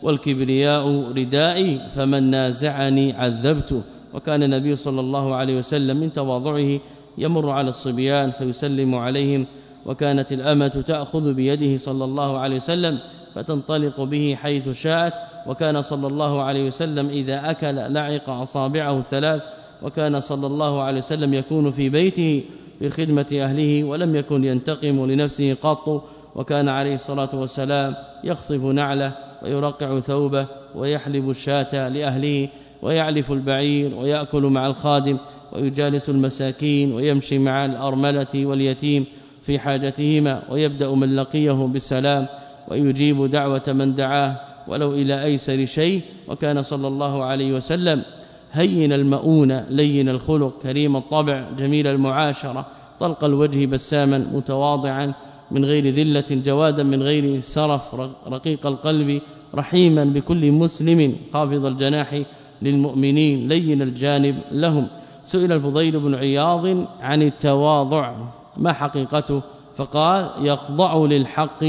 والكبرياء ردائي فمن نازعني عذبته. وكان النبي صلى الله عليه وسلم من تواضعه يمر على الصبيان فيسلم عليهم. وكانت الأمة تأخذ بيده صلى الله عليه وسلم فتنطلق به حيث شاءت. وكان صلى الله عليه وسلم إذا أكل لعق أصابعه الثلاث. وكان صلى الله عليه وسلم يكون في بيته بخدمة أهله ولم يكن ينتقم لنفسه قط. وكان عليه الصلاة والسلام يخصف نعله ويرقع ثوبه ويحلب الشاة لأهله ويعلف البعير ويأكل مع الخادم ويجالس المساكين ويمشي مع الأرملة واليتيم في حاجتهما ويبدأ من لقيه بالسلام ويجيب دعوة من دعاه ولو إلى أيسر شيء وكان صلى الله عليه وسلم هين المؤونة لين الخلق كريم الطبع جميل المعاشرة طلق الوجه بساما متواضعا من غير ذلة جوادا من غير سرف رقيق القلب رحيما بكل مسلم خافض الجناح للمؤمنين لين الجانب لهم. سئل الفضيل بن عياض عن التواضع ما حقيقته؟ فقال يخضع للحق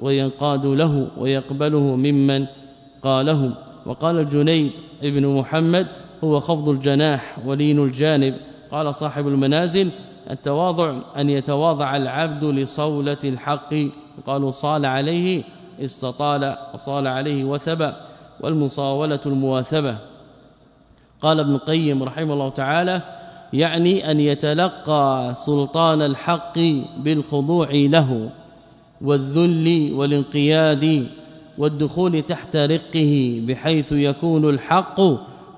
وينقاد له ويقبله ممن قاله وقال الجنيد ابن محمد هو خفض الجناح ولين الجانب. قال صاحب المنازل التواضع أن يتواضع العبد لصولة الحق. قالوا صال عليه استطال وصال عليه وثب والمصاولة المواثبة. قال ابن القيم رحمه الله تعالى يعني أن يتلقى سلطان الحق بالخضوع له والذل والانقياد والدخول تحت رقه بحيث يكون الحق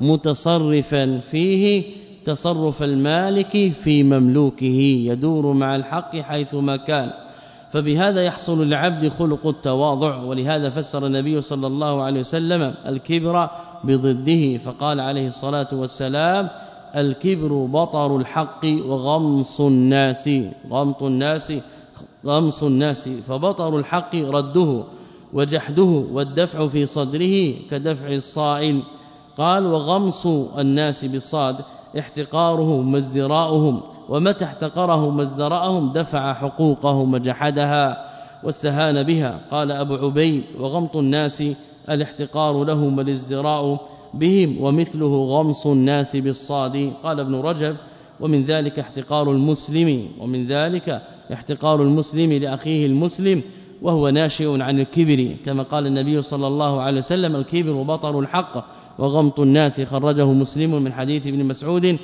متصرفا فيه تصرف المالك في مملوكه يدور مع الحق حيثما كان. فبهذا يحصل للعبد خلق التواضع ولهذا فسر النبي صلى الله عليه وسلم الكبر بضده فقال عليه الصلاة والسلام الكبر بطر الحق وغمص الناس غمط الناس غمص الناس فبطر الحق رده وجحده والدفع في صدره كدفع الصائل. قال وغمص الناس بالصاد احتقارهم وازدراؤهم ومتى احتقرهم وازدراءهم دفع حقوقهم وجحدها واستهان بها. قال أبو عبيد وغمط الناس الاحتقار لهم والازدراء بهم ومثله غمص الناس بالصاد. قال ابن رجب ومن ذلك احتقار المسلم ومن ذلك احتقار المسلم لأخيه المسلم وهو ناشئ عن الكبر. كما قال النبي صلى الله عليه وسلم الكبر بطر الحق وغمط الناس خرجه مسلم من حديث ابن مسعود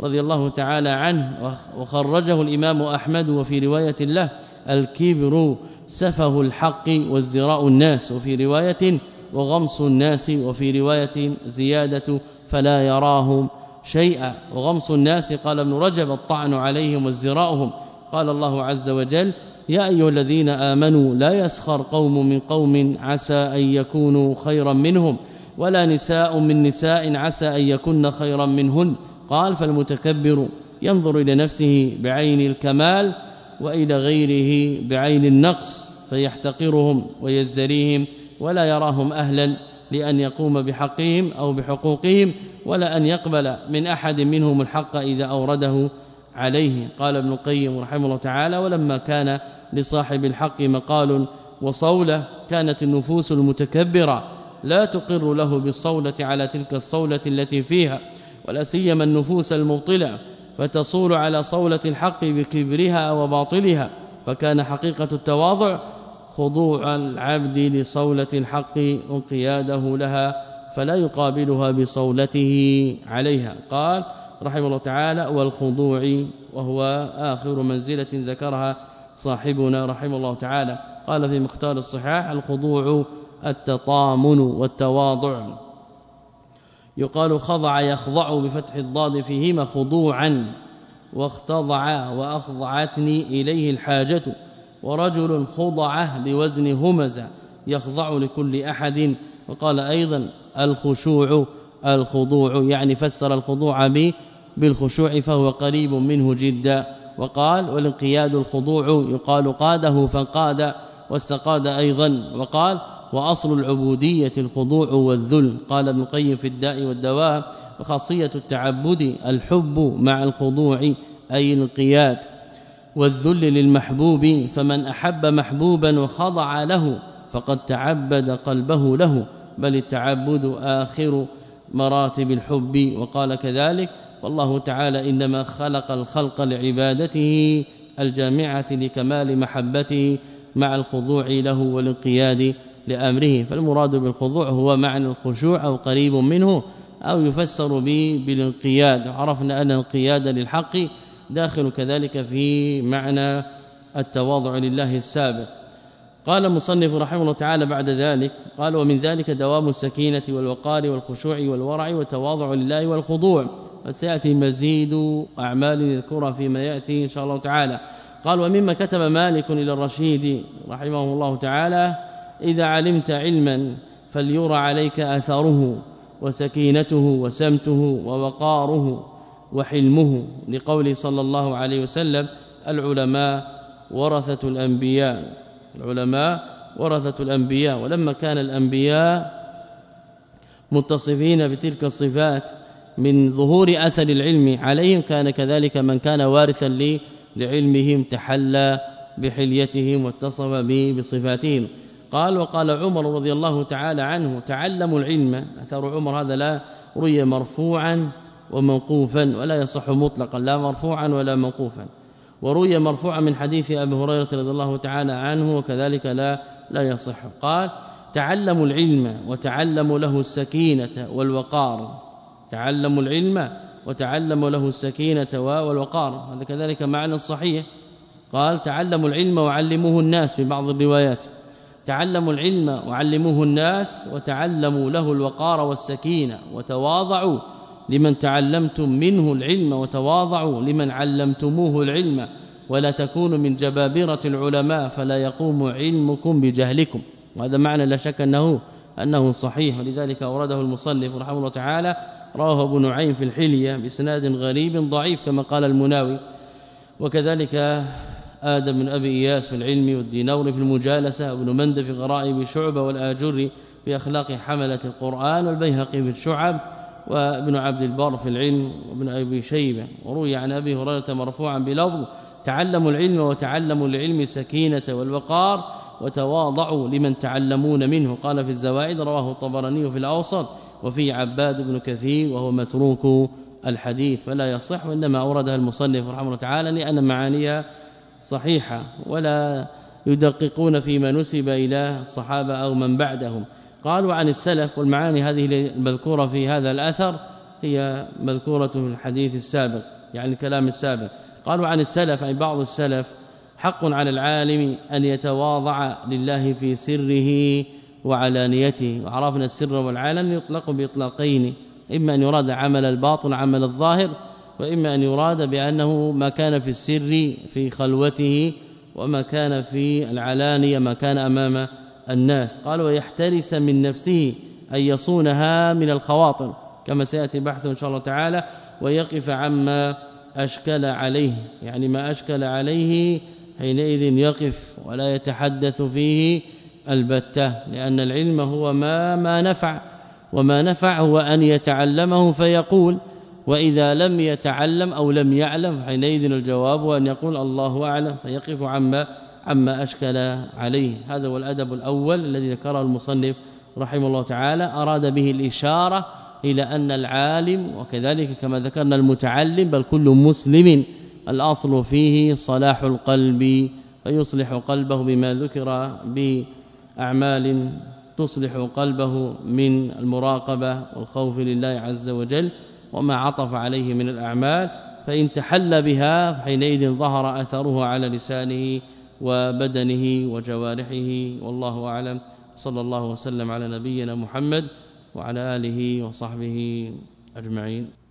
رضي الله تعالى عنه وخرجه الإمام أحمد وفي رواية له الكبر سفه الحق وازدراء الناس وفي رواية وغمص الناس وفي رواية زيادة فلا يراهم شيئا. وغمص الناس قال ابن رجب الطعن عليهم وازدراؤهم. قال الله عز وجل يا أيها الذين آمنوا لا يسخر قوم من قوم عسى أن يكونوا خيرا منهم ولا نساء من نساء عسى أن يكن خيرا منهن. قال فالمتكبر ينظر إلى نفسه بعين الكمال وإلى غيره بعين النقص فيحتقرهم ويزدريهم ولا يراهم أهلا لأن يقوم بحقهم أو بحقوقهم ولا أن يقبل من أحد منهم الحق إذا أورده عليه. قال ابن القيم رحمه الله تعالى ولما كان لصاحب الحق مقال وصولة كانت النفوس المتكبرة لا تقر له بالصولة على تلك الصولة التي فيها ولا سيما النفوس المبطلة فتصول على صولة الحق بكبرها وباطلها فكان حقيقة التواضع خضوع العبد لصولة الحق وانقياده لها فلا يقابلها بصولته عليها. قال رحمه الله تعالى والخضوع وهو آخر منزلة ذكرها صاحبنا رحمه الله تعالى. قال في مختار الصحاح الخضوع التطامن والتواضع. يقال خضع يخضع بفتح الضاد فيهما خضوعا واختضع وأخضعتني إليه الحاجة ورجل خضع بوزن همز يخضع لكل أحد وقال أيضا الخشوع الخضوع يعني فسر الخضوع به بالخشوع فهو قريب منه جدا وقال والانقياد الخضوع يقال قاده فقاد واستقاد أيضا وقال وأصل العبودية الخضوع والذل. قال ابن القيم في الداء والدواء وخاصيه التعبد الحب مع الخضوع أي الانقياد والذل للمحبوب فمن أحب محبوبا وخضع له فقد تعبد قلبه له بل التعبد آخر مراتب الحب. وقال كذلك والله تعالى إنما خلق الخلق لعبادته الجامعة لكمال محبته مع الخضوع له والانقياد. لأمره فالمراد بالخضوع هو معنى الخشوع أو قريب منه أو يفسر به بالانقياد. عرفنا أن الانقياد للحق داخل كذلك في معنى التواضع لله السابق. قال المصنف رحمه الله تعالى بعد ذلك قال ومن ذلك دوام السكينة والوقار والخشوع والورع والتواضع لله والخضوع وسياتي مزيد أعمال يذكرها فيما يأتي إن شاء الله تعالى. قال ومما كتب مالك إلى الرشيد رحمه الله تعالى إذا علمت علما فليرى عليك اثره وسكينته وسمته ووقاره وحلمه لقول صلى الله عليه وسلم العلماء ورثة الأنبياء العلماء ورثة الأنبياء ولما كان الأنبياء متصفين بتلك الصفات من ظهور أثر العلم عليهم كان كذلك من كان وارثا لعلمهم تحلى بحليتهم واتصف بصفاتهم. قال وقال عمر رضي الله تعالى عنه تعلموا العلم أثر عمر هذا لا روي مرفوعا وموقوفا ولا يصح مطلقا لا مرفوعا ولا موقوفا وروي مرفوعا من حديث أبي هريرة رضي الله تعالى عنه وكذلك لا لا يصح قال تعلموا العلم وتعلموا له السكينة والوقار تعلموا العلم وتعلموا له السكينة والوقار هذا كذلك معنى صحيح قال تعلموا العلم وعلموه الناس في بعض الروايات تعلموا العلم وعلموه الناس وتعلموا له الوقار والسكينة وتواضعوا لمن تعلمتم منه العلم وتواضعوا لمن علمتموه العلم ولا تكونوا من جبابرة العلماء فلا يقوم علمكم بجهلكم. وهذا معنى لا شك انه أنه صحيح. ولذلك أورده المصنف رحمه الله تعالى. رواه ابو نعيم في الحلية بإسناد غريب ضعيف كما قال المناوي. وكذلك آدم بن أبي إياس في العلم والدينور في المجالسة وابن مند في غرائب شعبة والآجر في أخلاق حملة القرآن والبيهقي في الشعب وابن عبد البر في العلم وابن أبي شيبة. وروي عن أبي هريرة مرفوعا بلفظ تعلموا العلم وتعلموا العلم سكينة والوقار وتواضعوا لمن تعلمون منه. قال في الزوائد رواه الطبراني في الأوسط وفي عباد بن كثير وهو متروك الحديث. فلا يصح وإنما أوردها المصنف رحمه الله تعالى لأن معانيها صحيحة ولا يدققون فيما نسب إلى الصحابة أو من بعدهم. قالوا عن السلف والمعاني هذه المذكورة في هذا الأثر هي مذكورة في الحديث السابق يعني الكلام السابق. قالوا عن السلف أي بعض السلف حق على العالم أن يتواضع لله في سره وعلانيته. وعرفنا السر والعلن يطلق بإطلاقين إما أن يراد عمل الباطن عمل الظاهر وإما أن يراد بأنه ما كان في السر في خلوته وما كان في العلانية ما كان أمام الناس. قال ويحترس من نفسه أن يصونها من الخواطر كما سيأتي بحثه إن شاء الله تعالى ويقف عما أشكل عليه. يعني ما أشكل عليه حينئذ يقف ولا يتحدث فيه البتة لأن العلم هو ما ما نفع وما نفع هو أن يتعلمه فيقول وإذا لم يتعلم أو لم يعلم حينئذ الجواب أن يقول الله أعلم فيقف عما عما أشكل عليه. هذا هو الأدب الأول الذي ذكره المصنف رحمه الله تعالى. أراد به الإشارة إلى أن العالم وكذلك كما ذكرنا المتعلم بل كل مسلم الأصل فيه صلاح القلب فيصلح قلبه بما ذكر بأعمال تصلح قلبه من المراقبة والخوف لله عز وجل. وما عطف عليه من الأعمال فإن تحل بها حينئذ ظهر أثره على لسانه وبدنه وجوارحه والله أعلم. صلى الله وسلم على نبينا محمد وعلى آله وصحبه أجمعين.